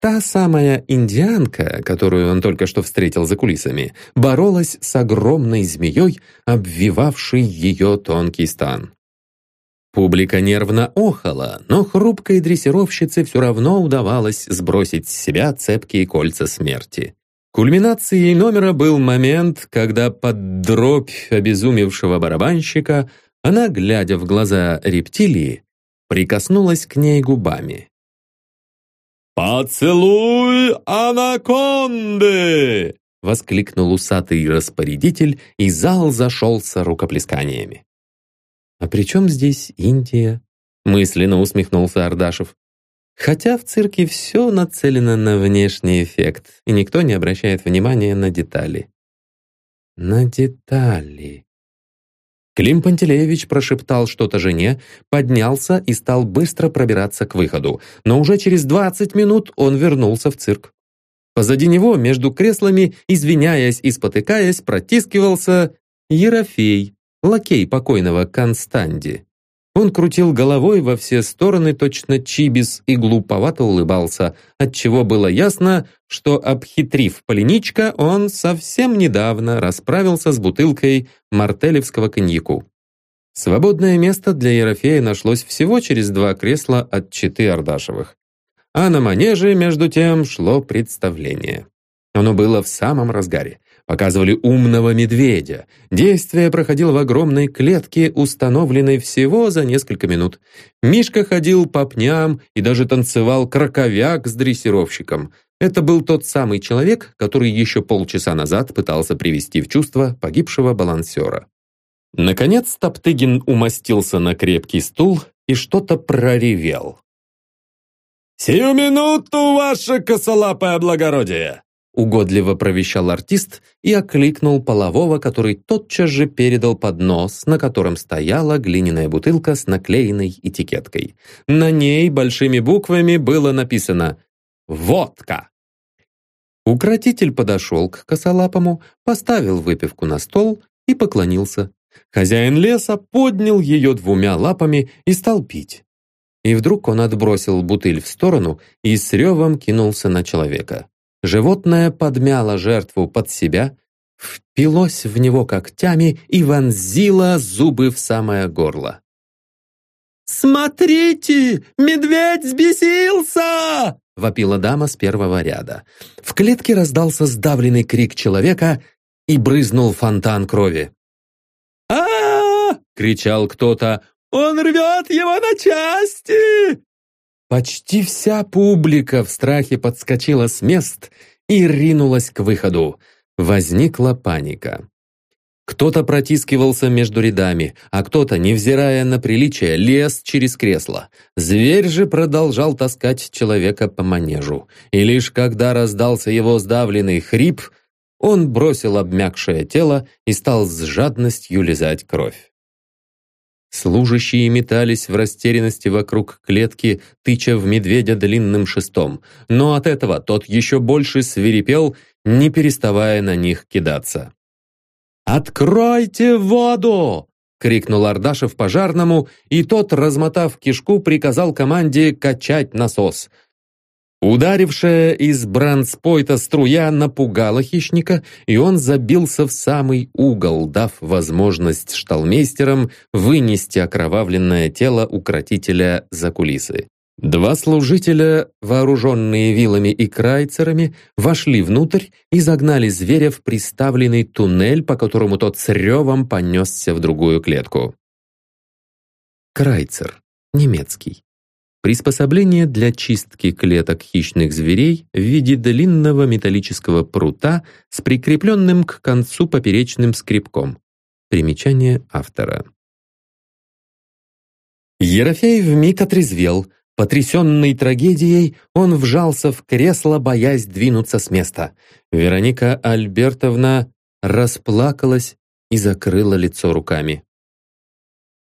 Та самая индианка, которую он только что встретил за кулисами, боролась с огромной змеей, обвивавшей ее тонкий стан. Публика нервно охала, но хрупкой дрессировщице все равно удавалось сбросить с себя цепкие кольца смерти. Кульминацией номера был момент, когда под дробь обезумевшего барабанщика она, глядя в глаза рептилии, прикоснулась к ней губами. «Поцелуй анаконды!» — воскликнул усатый распорядитель, и зал зашелся рукоплесканиями. «А при чем здесь Индия?» — мысленно усмехнулся Ардашев. Хотя в цирке все нацелено на внешний эффект, и никто не обращает внимания на детали. На детали. Клим Пантелеевич прошептал что-то жене, поднялся и стал быстро пробираться к выходу, но уже через 20 минут он вернулся в цирк. Позади него, между креслами, извиняясь и спотыкаясь, протискивался Ерофей, лакей покойного Констанди. Он крутил головой во все стороны точно чибис и глуповато улыбался, отчего было ясно, что, обхитрив полиничка, он совсем недавно расправился с бутылкой мартелевского коньяку. Свободное место для Ерофея нашлось всего через два кресла от читы Ардашевых. А на манеже, между тем, шло представление. Оно было в самом разгаре. Показывали умного медведя. Действие проходило в огромной клетке, установленной всего за несколько минут. Мишка ходил по пням и даже танцевал краковяк с дрессировщиком. Это был тот самый человек, который еще полчаса назад пытался привести в чувство погибшего балансера. Наконец Топтыгин умостился на крепкий стул и что-то проревел. «Сию минуту, ваше косолапое благородие!» Угодливо провещал артист и окликнул полового, который тотчас же передал поднос, на котором стояла глиняная бутылка с наклеенной этикеткой. На ней большими буквами было написано «Водка». Укротитель подошел к косолапому, поставил выпивку на стол и поклонился. Хозяин леса поднял ее двумя лапами и стал пить. И вдруг он отбросил бутыль в сторону и с ревом кинулся на человека. Животное подмяло жертву под себя, впилось в него когтями и вонзило зубы в самое горло. «Смотрите, медведь взбесился!» — вопила дама с первого ряда. В клетке раздался сдавленный крик человека и брызнул фонтан крови. а, -а, -а кричал кто-то. «Он рвет его на части!» Почти вся публика в страхе подскочила с мест и ринулась к выходу. Возникла паника. Кто-то протискивался между рядами, а кто-то, невзирая на приличие, лез через кресло. Зверь же продолжал таскать человека по манежу. И лишь когда раздался его сдавленный хрип, он бросил обмякшее тело и стал с жадностью лизать кровь. Служащие метались в растерянности вокруг клетки, тыча в медведя длинным шестом, но от этого тот еще больше свирепел, не переставая на них кидаться. «Откройте воду!» — крикнул Ардашев пожарному, и тот, размотав кишку, приказал команде качать насос — Ударившая из бранспойта струя напугала хищника, и он забился в самый угол, дав возможность шталмейстерам вынести окровавленное тело укротителя за кулисы. Два служителя, вооруженные вилами и крайцерами, вошли внутрь и загнали зверя в приставленный туннель, по которому тот с ревом понесся в другую клетку. Крайцер. Немецкий. Приспособление для чистки клеток хищных зверей в виде длинного металлического прута с прикрепленным к концу поперечным скребком. Примечание автора. Ерофей вмиг отрезвел. Потрясенный трагедией, он вжался в кресло, боясь двинуться с места. Вероника Альбертовна расплакалась и закрыла лицо руками.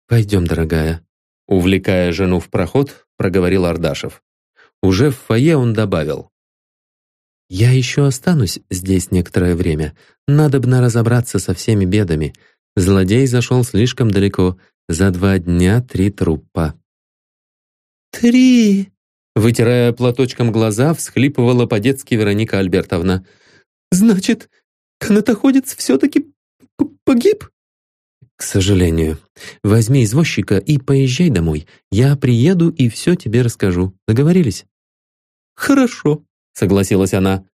«Пойдем, дорогая», Увлекая жену в проход, проговорил Ардашев. Уже в фойе он добавил. «Я еще останусь здесь некоторое время. Надобно разобраться со всеми бедами. Злодей зашел слишком далеко. За два дня три трупа». «Три!» Вытирая платочком глаза, всхлипывала по-детски Вероника Альбертовна. «Значит, канатоходец все-таки погиб?» «К сожалению. Возьми извозчика и поезжай домой. Я приеду и все тебе расскажу. Договорились?» «Хорошо», — согласилась она.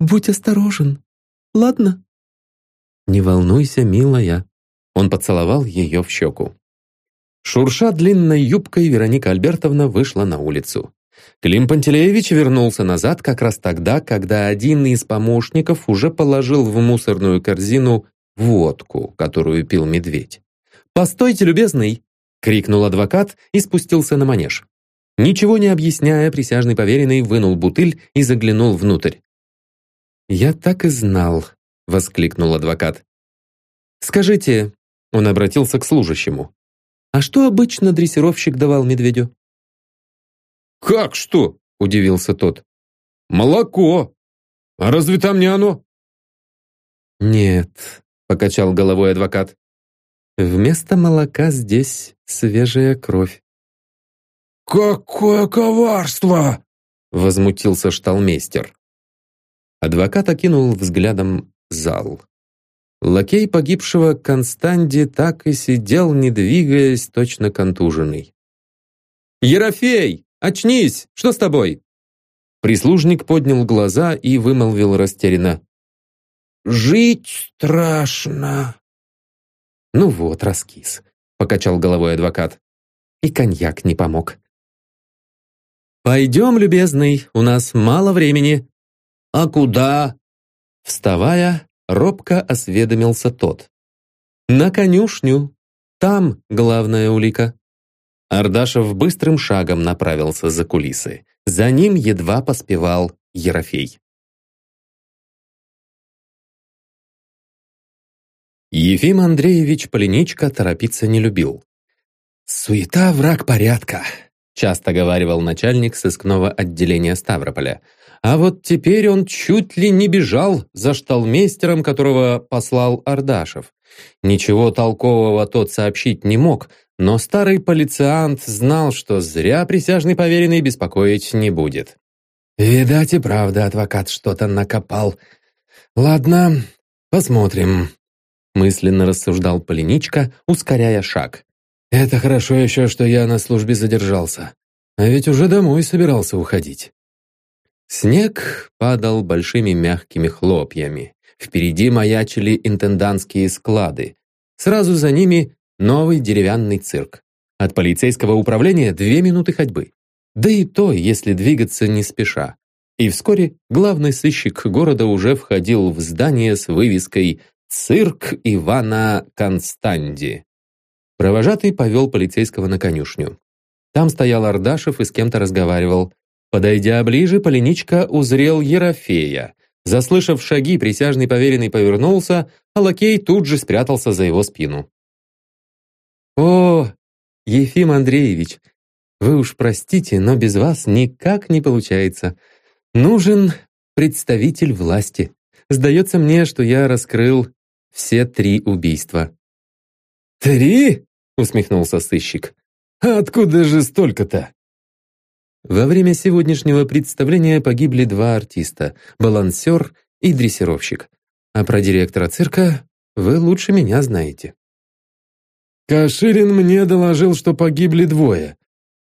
«Будь осторожен. Ладно?» «Не волнуйся, милая». Он поцеловал ее в щеку. Шурша длинной юбкой, Вероника Альбертовна вышла на улицу. Клим Пантелеевич вернулся назад как раз тогда, когда один из помощников уже положил в мусорную корзину водку, которую пил медведь. «Постойте, любезный!» — крикнул адвокат и спустился на манеж. Ничего не объясняя, присяжный поверенный вынул бутыль и заглянул внутрь. «Я так и знал», — воскликнул адвокат. «Скажите», — он обратился к служащему, «а что обычно дрессировщик давал медведю?» «Как что?» – удивился тот. «Молоко! А разве там не оно?» «Нет», – покачал головой адвокат. «Вместо молока здесь свежая кровь». «Какое коварство!» – возмутился шталмейстер. Адвокат окинул взглядом зал. Лакей погибшего Констанди так и сидел, не двигаясь, точно контуженный. «Ерофей!» «Очнись! Что с тобой?» Прислужник поднял глаза и вымолвил растерянно. «Жить страшно». «Ну вот, раскис», — покачал головой адвокат. И коньяк не помог. «Пойдем, любезный, у нас мало времени». «А куда?» Вставая, робко осведомился тот. «На конюшню. Там главная улика». Ардашев быстрым шагом направился за кулисы. За ним едва поспевал Ерофей. Ефим Андреевич Полиничка торопиться не любил. «Суета — враг порядка», — часто говаривал начальник сыскного отделения Ставрополя. А вот теперь он чуть ли не бежал за шталмейстером, которого послал Ардашев. Ничего толкового тот сообщить не мог, но старый полициант знал, что зря присяжный поверенный беспокоить не будет. «Видать и правда адвокат что-то накопал. Ладно, посмотрим», — мысленно рассуждал Полиничка, ускоряя шаг. «Это хорошо еще, что я на службе задержался. А ведь уже домой собирался уходить». Снег падал большими мягкими хлопьями. Впереди маячили интендантские склады. Сразу за ними новый деревянный цирк. От полицейского управления две минуты ходьбы. Да и то, если двигаться не спеша. И вскоре главный сыщик города уже входил в здание с вывеской «Цирк Ивана Констанди». Провожатый повел полицейского на конюшню. Там стоял Ардашев и с кем-то разговаривал. Подойдя ближе, Полиничка узрел Ерофея. Заслышав шаги, присяжный поверенный повернулся, а лакей тут же спрятался за его спину. «О, Ефим Андреевич, вы уж простите, но без вас никак не получается. Нужен представитель власти. Сдается мне, что я раскрыл все три убийства». «Три?» — усмехнулся сыщик. «А откуда же столько-то?» Во время сегодняшнего представления погибли два артиста — балансер и дрессировщик. А про директора цирка вы лучше меня знаете. Каширин мне доложил, что погибли двое.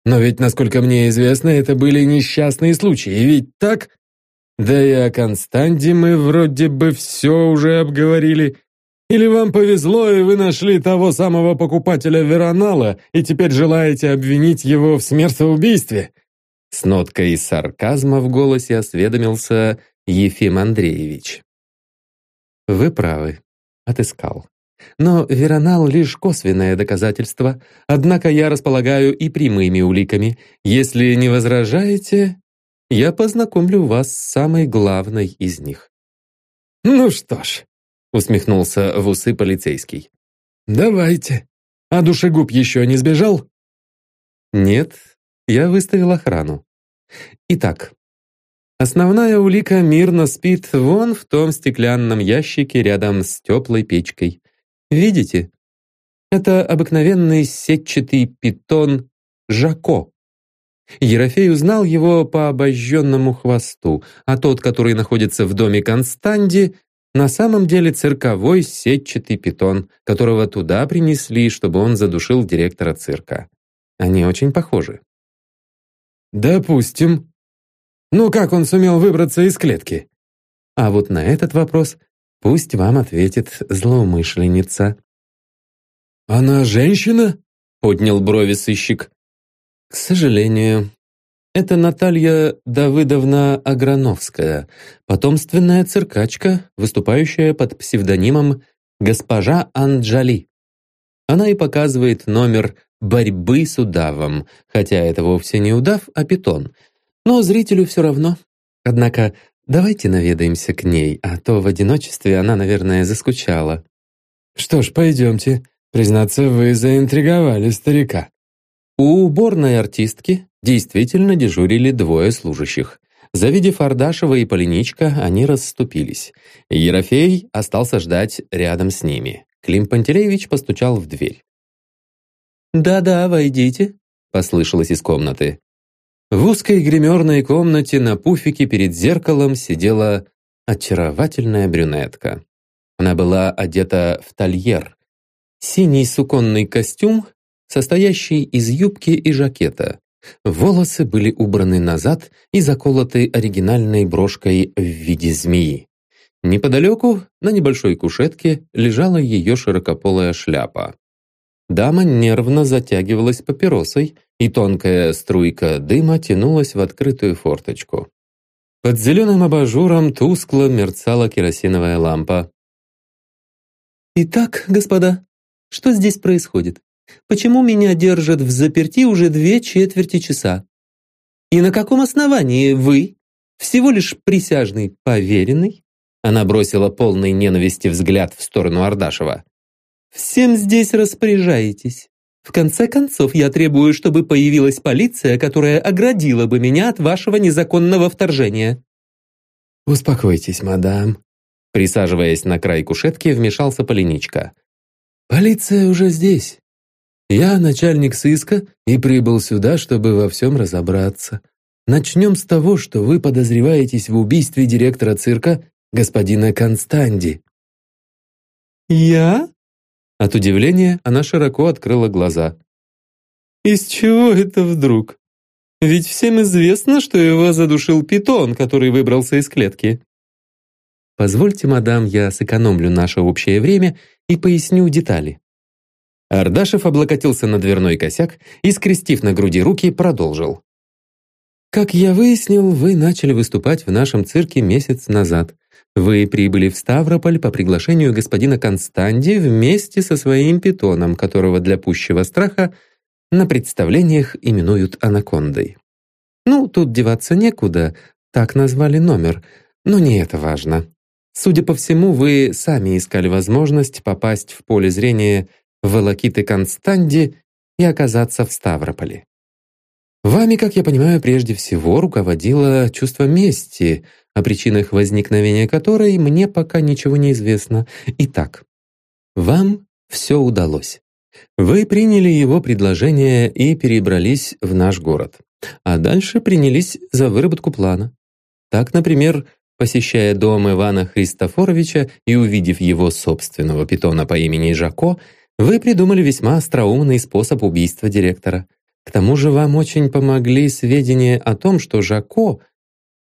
Но ведь, насколько мне известно, это были несчастные случаи, ведь так? Да и о Константе мы вроде бы все уже обговорили. Или вам повезло, и вы нашли того самого покупателя Веронала, и теперь желаете обвинить его в смертоубийстве?» С ноткой сарказма в голосе осведомился Ефим Андреевич. «Вы правы. Отыскал. Но Веронал лишь косвенное доказательство, однако я располагаю и прямыми уликами. Если не возражаете, я познакомлю вас с самой главной из них». «Ну что ж», — усмехнулся в усы полицейский. «Давайте. А душегуб еще не сбежал?» «Нет, я выставил охрану. Итак, основная улика мирно спит вон в том стеклянном ящике рядом с теплой печкой. Видите? Это обыкновенный сетчатый питон Жако. Ерофей узнал его по обожженному хвосту, а тот, который находится в доме Констанди, на самом деле цирковой сетчатый питон, которого туда принесли, чтобы он задушил директора цирка. Они очень похожи. «Допустим. Ну как он сумел выбраться из клетки?» А вот на этот вопрос пусть вам ответит злоумышленница. «Она женщина?» — поднял брови сыщик. «К сожалению, это Наталья Давыдовна Аграновская, потомственная циркачка, выступающая под псевдонимом «Госпожа Анджали». Она и показывает номер борьбы с удавом, хотя это вовсе не удав, а питон. Но зрителю все равно. Однако давайте наведаемся к ней, а то в одиночестве она, наверное, заскучала. Что ж, пойдемте. Признаться, вы заинтриговали старика. У уборной артистки действительно дежурили двое служащих. Завидев Ардашева и Полиничка, они расступились. Ерофей остался ждать рядом с ними. Клим Пантелеевич постучал в дверь. «Да-да, войдите», — послышалось из комнаты. В узкой гримерной комнате на пуфике перед зеркалом сидела очаровательная брюнетка. Она была одета в тольер. Синий суконный костюм, состоящий из юбки и жакета. Волосы были убраны назад и заколоты оригинальной брошкой в виде змеи. Неподалеку, на небольшой кушетке, лежала ее широкополая шляпа. Дама нервно затягивалась папиросой, и тонкая струйка дыма тянулась в открытую форточку. Под зеленым абажуром тускло мерцала керосиновая лампа. «Итак, господа, что здесь происходит? Почему меня держат в заперти уже две четверти часа? И на каком основании вы, всего лишь присяжный поверенный?» Она бросила полный ненависти взгляд в сторону Ардашева. Всем здесь распоряжаетесь. В конце концов, я требую, чтобы появилась полиция, которая оградила бы меня от вашего незаконного вторжения». «Успокойтесь, мадам», Присаживаясь на край кушетки, вмешался Полиничка. «Полиция уже здесь. Я начальник сыска и прибыл сюда, чтобы во всем разобраться. Начнем с того, что вы подозреваетесь в убийстве директора цирка господина Констанди». «Я?» От удивления она широко открыла глаза. «Из чего это вдруг? Ведь всем известно, что его задушил питон, который выбрался из клетки». «Позвольте, мадам, я сэкономлю наше общее время и поясню детали». Ардашев облокотился на дверной косяк и, скрестив на груди руки, продолжил. «Как я выяснил, вы начали выступать в нашем цирке месяц назад. Вы прибыли в Ставрополь по приглашению господина Констанди вместе со своим питоном, которого для пущего страха на представлениях именуют анакондой. Ну, тут деваться некуда, так назвали номер, но не это важно. Судя по всему, вы сами искали возможность попасть в поле зрения Волокиты Констанди и оказаться в Ставрополе. Вами, как я понимаю, прежде всего руководило чувство мести — о причинах возникновения которой мне пока ничего не известно. Итак, вам все удалось. Вы приняли его предложение и перебрались в наш город. А дальше принялись за выработку плана. Так, например, посещая дом Ивана Христофоровича и увидев его собственного питона по имени Жако, вы придумали весьма остроумный способ убийства директора. К тому же вам очень помогли сведения о том, что Жако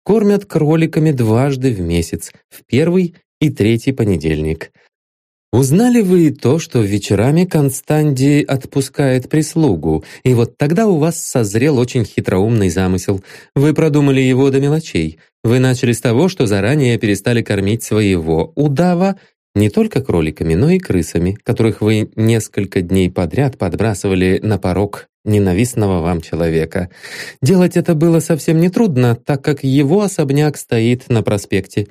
кормят кроликами дважды в месяц, в первый и третий понедельник. Узнали вы то, что вечерами Констанди отпускает прислугу, и вот тогда у вас созрел очень хитроумный замысел. Вы продумали его до мелочей. Вы начали с того, что заранее перестали кормить своего удава не только кроликами, но и крысами, которых вы несколько дней подряд подбрасывали на порог ненавистного вам человека. Делать это было совсем нетрудно, так как его особняк стоит на проспекте.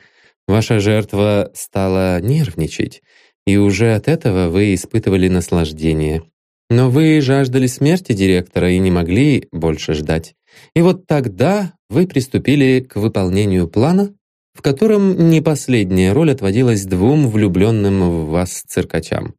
Ваша жертва стала нервничать, и уже от этого вы испытывали наслаждение. Но вы жаждали смерти директора и не могли больше ждать. И вот тогда вы приступили к выполнению плана, в котором не последняя роль отводилась двум влюбленным в вас циркачам.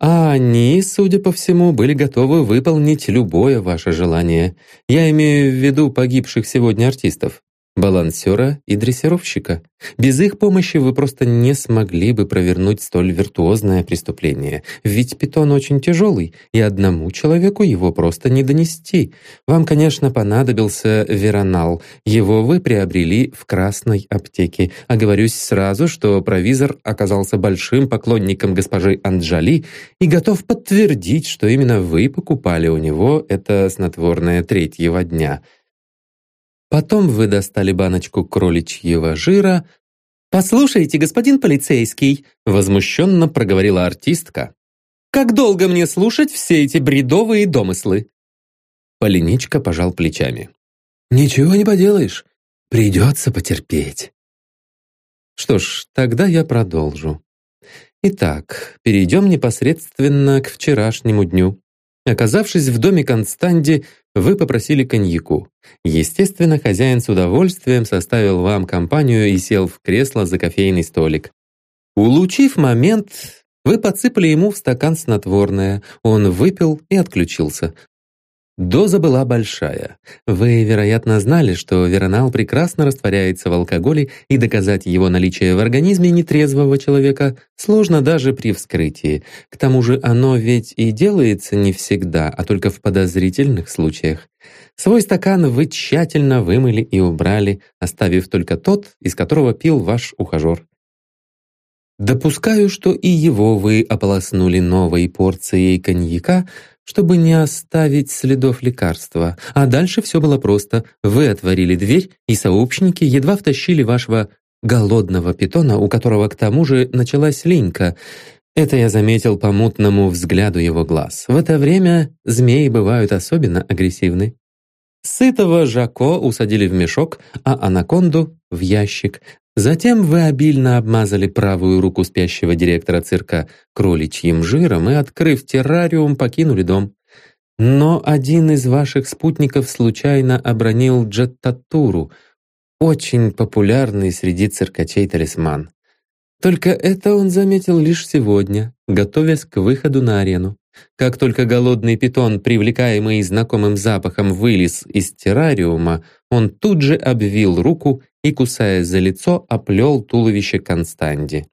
А они, судя по всему, были готовы выполнить любое ваше желание. Я имею в виду погибших сегодня артистов балансера и дрессировщика. Без их помощи вы просто не смогли бы провернуть столь виртуозное преступление. Ведь питон очень тяжелый, и одному человеку его просто не донести. Вам, конечно, понадобился веронал. Его вы приобрели в красной аптеке. Оговорюсь сразу, что провизор оказался большим поклонником госпожи Анджали и готов подтвердить, что именно вы покупали у него это снотворное третьего дня — Потом вы достали баночку кроличьего жира. «Послушайте, господин полицейский», — возмущенно проговорила артистка. «Как долго мне слушать все эти бредовые домыслы?» Полиничка пожал плечами. «Ничего не поделаешь. Придется потерпеть». Что ж, тогда я продолжу. Итак, перейдем непосредственно к вчерашнему дню. Оказавшись в доме Констанди, вы попросили коньяку. Естественно, хозяин с удовольствием составил вам компанию и сел в кресло за кофейный столик. Улучив момент, вы подсыпали ему в стакан снотворное. Он выпил и отключился. Доза была большая. Вы, вероятно, знали, что веронал прекрасно растворяется в алкоголе, и доказать его наличие в организме нетрезвого человека сложно даже при вскрытии. К тому же оно ведь и делается не всегда, а только в подозрительных случаях. Свой стакан вы тщательно вымыли и убрали, оставив только тот, из которого пил ваш ухажер. Допускаю, что и его вы ополоснули новой порцией коньяка, чтобы не оставить следов лекарства. А дальше все было просто. Вы отворили дверь, и сообщники едва втащили вашего голодного питона, у которого к тому же началась линька. Это я заметил по мутному взгляду его глаз. В это время змеи бывают особенно агрессивны. Сытого Жако усадили в мешок, а анаконду — в ящик. Затем вы обильно обмазали правую руку спящего директора цирка кроличьим жиром и, открыв террариум, покинули дом. Но один из ваших спутников случайно обронил джеттатуру, очень популярный среди циркачей талисман. Только это он заметил лишь сегодня, готовясь к выходу на арену. Как только голодный питон, привлекаемый знакомым запахом, вылез из террариума, он тут же обвил руку и, кусая за лицо, оплел туловище Констанди.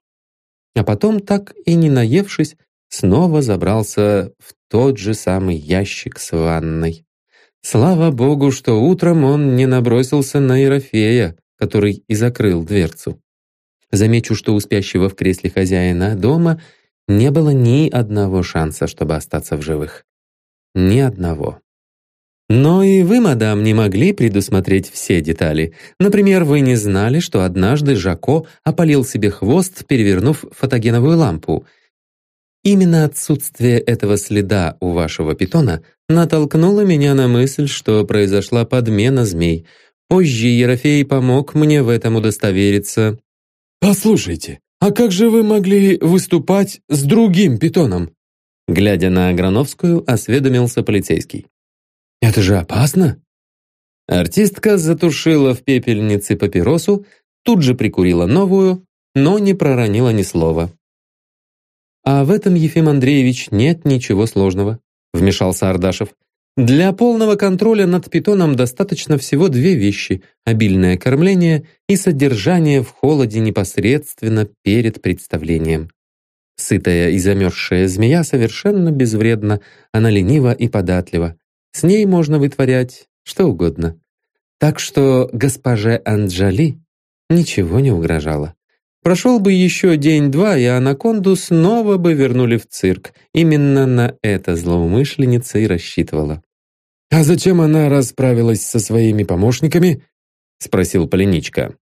А потом, так и не наевшись, снова забрался в тот же самый ящик с ванной. Слава богу, что утром он не набросился на Ерофея, который и закрыл дверцу. Замечу, что у спящего в кресле хозяина дома не было ни одного шанса, чтобы остаться в живых. Ни одного. Но и вы, мадам, не могли предусмотреть все детали. Например, вы не знали, что однажды Жако опалил себе хвост, перевернув фотогеновую лампу. Именно отсутствие этого следа у вашего питона натолкнуло меня на мысль, что произошла подмена змей. Позже Ерофей помог мне в этом удостовериться. «Послушайте, а как же вы могли выступать с другим питоном?» Глядя на Аграновскую, осведомился полицейский. Это же опасно!» Артистка затушила в пепельнице папиросу, тут же прикурила новую, но не проронила ни слова. «А в этом, Ефим Андреевич, нет ничего сложного», вмешался Ардашев. «Для полного контроля над питоном достаточно всего две вещи – обильное кормление и содержание в холоде непосредственно перед представлением. Сытая и замерзшая змея совершенно безвредна, она ленива и податлива. С ней можно вытворять что угодно. Так что госпоже Анджали ничего не угрожало. Прошел бы еще день-два, и анаконду снова бы вернули в цирк. Именно на это злоумышленница и рассчитывала. «А зачем она расправилась со своими помощниками?» — спросил Полиничка.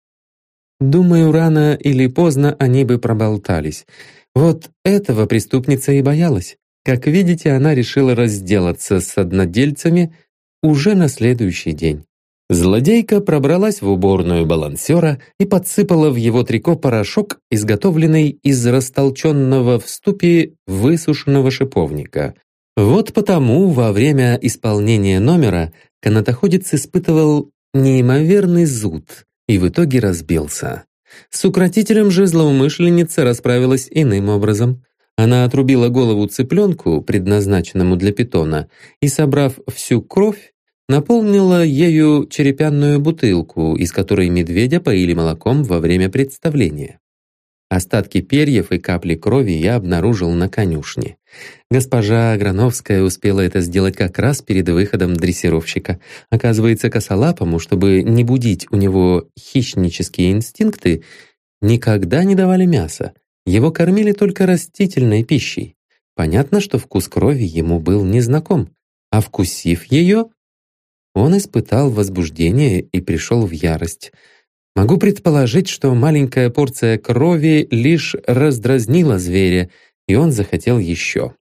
«Думаю, рано или поздно они бы проболтались. Вот этого преступница и боялась. Как видите, она решила разделаться с однодельцами уже на следующий день. Злодейка пробралась в уборную балансера и подсыпала в его трико порошок, изготовленный из растолченного в ступе высушенного шиповника. Вот потому во время исполнения номера канатоходец испытывал неимоверный зуд и в итоге разбился. С укротителем же злоумышленница расправилась иным образом. Она отрубила голову цыпленку, предназначенному для питона, и, собрав всю кровь, наполнила ею черепянную бутылку, из которой медведя поили молоком во время представления. Остатки перьев и капли крови я обнаружил на конюшне. Госпожа Аграновская успела это сделать как раз перед выходом дрессировщика. Оказывается, косолапому, чтобы не будить у него хищнические инстинкты, никогда не давали мяса. Его кормили только растительной пищей. Понятно, что вкус крови ему был незнаком, а вкусив ее, он испытал возбуждение и пришел в ярость. Могу предположить, что маленькая порция крови лишь раздразнила зверя, и он захотел еще.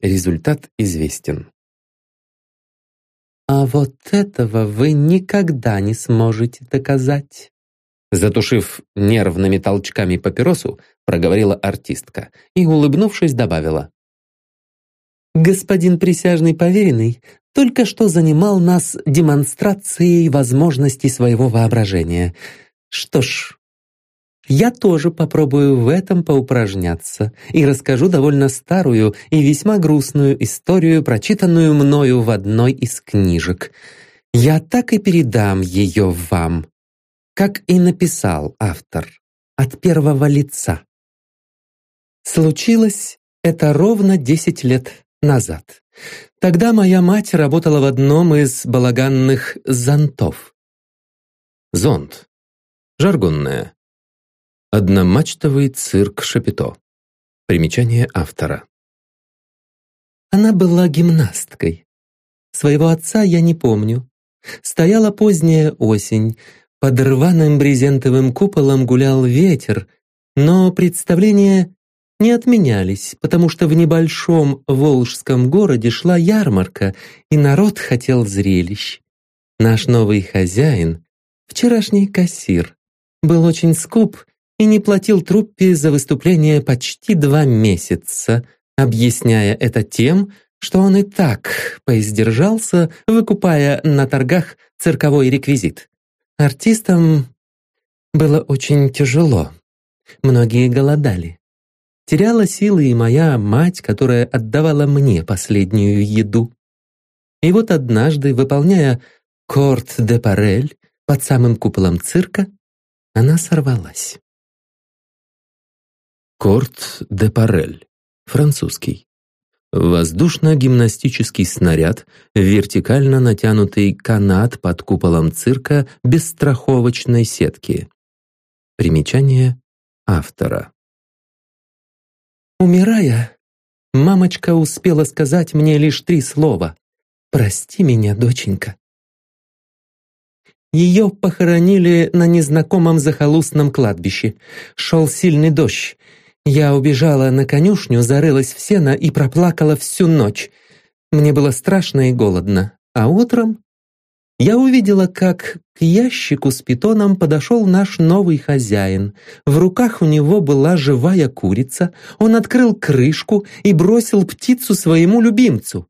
Результат известен. «А вот этого вы никогда не сможете доказать», Затушив нервными толчками папиросу, проговорила артистка и, улыбнувшись, добавила. «Господин присяжный поверенный только что занимал нас демонстрацией возможностей своего воображения. Что ж, я тоже попробую в этом поупражняться и расскажу довольно старую и весьма грустную историю, прочитанную мною в одной из книжек. Я так и передам ее вам, как и написал автор, от первого лица. Случилось это ровно десять лет назад. Тогда моя мать работала в одном из балаганных зонтов. Зонт. Жаргонное. Одномачтовый цирк Шапито. Примечание автора. Она была гимнасткой. Своего отца я не помню. Стояла поздняя осень. Под рваным брезентовым куполом гулял ветер, но представление не отменялись, потому что в небольшом волжском городе шла ярмарка, и народ хотел зрелищ. Наш новый хозяин, вчерашний кассир, был очень скуп и не платил труппе за выступление почти два месяца, объясняя это тем, что он и так поиздержался, выкупая на торгах цирковой реквизит. Артистам было очень тяжело. Многие голодали. Теряла силы и моя мать, которая отдавала мне последнюю еду. И вот однажды, выполняя корт де парель под самым куполом цирка, она сорвалась. Корт де парель. Французский. Воздушно-гимнастический снаряд, вертикально натянутый канат под куполом цирка без страховочной сетки. Примечание автора. Умирая, мамочка успела сказать мне лишь три слова. «Прости меня, доченька». Ее похоронили на незнакомом захолустном кладбище. Шел сильный дождь. Я убежала на конюшню, зарылась в сено и проплакала всю ночь. Мне было страшно и голодно. А утром я увидела, как к ящику с питоном подошел наш новый хозяин. В руках у него была живая курица, он открыл крышку и бросил птицу своему любимцу.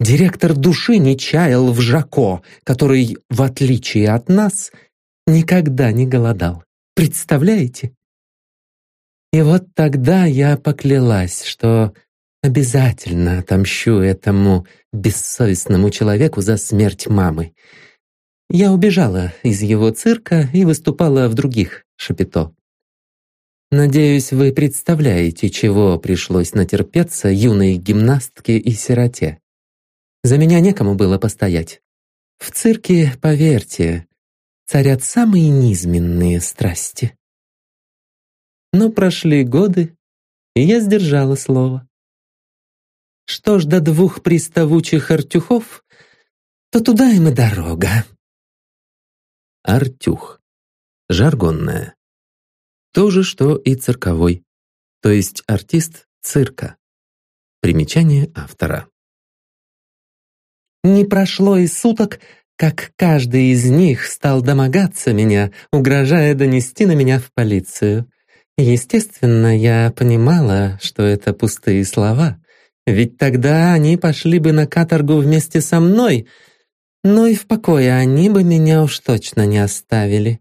Директор души не чаял в Жако, который, в отличие от нас, никогда не голодал. Представляете? И вот тогда я поклялась, что обязательно отомщу этому бессовестному человеку за смерть мамы. Я убежала из его цирка и выступала в других шапито. Надеюсь, вы представляете, чего пришлось натерпеться юной гимнастке и сироте. За меня некому было постоять. В цирке, поверьте, царят самые низменные страсти. Но прошли годы, и я сдержала слово. Что ж до двух приставучих артюхов, то туда им и дорога. Артюх. Жаргонное. То же, что и цирковой, то есть артист цирка. Примечание автора. Не прошло и суток, как каждый из них стал домогаться меня, угрожая донести на меня в полицию. Естественно, я понимала, что это пустые слова, ведь тогда они пошли бы на каторгу вместе со мной — но и в покое они бы меня уж точно не оставили.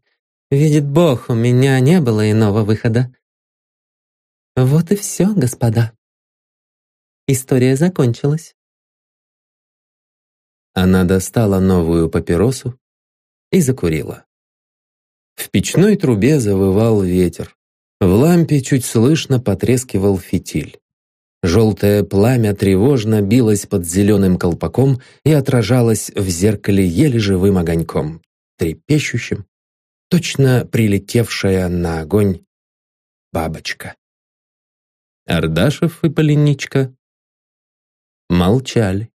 Видит Бог, у меня не было иного выхода. Вот и все, господа. история закончилась». Она достала новую папиросу и закурила. В печной трубе завывал ветер. В лампе чуть слышно потрескивал фитиль. Желтое пламя тревожно билось под зеленым колпаком и отражалось в зеркале еле живым огоньком, трепещущим, точно прилетевшая на огонь бабочка. Ардашев и Полиничка молчали.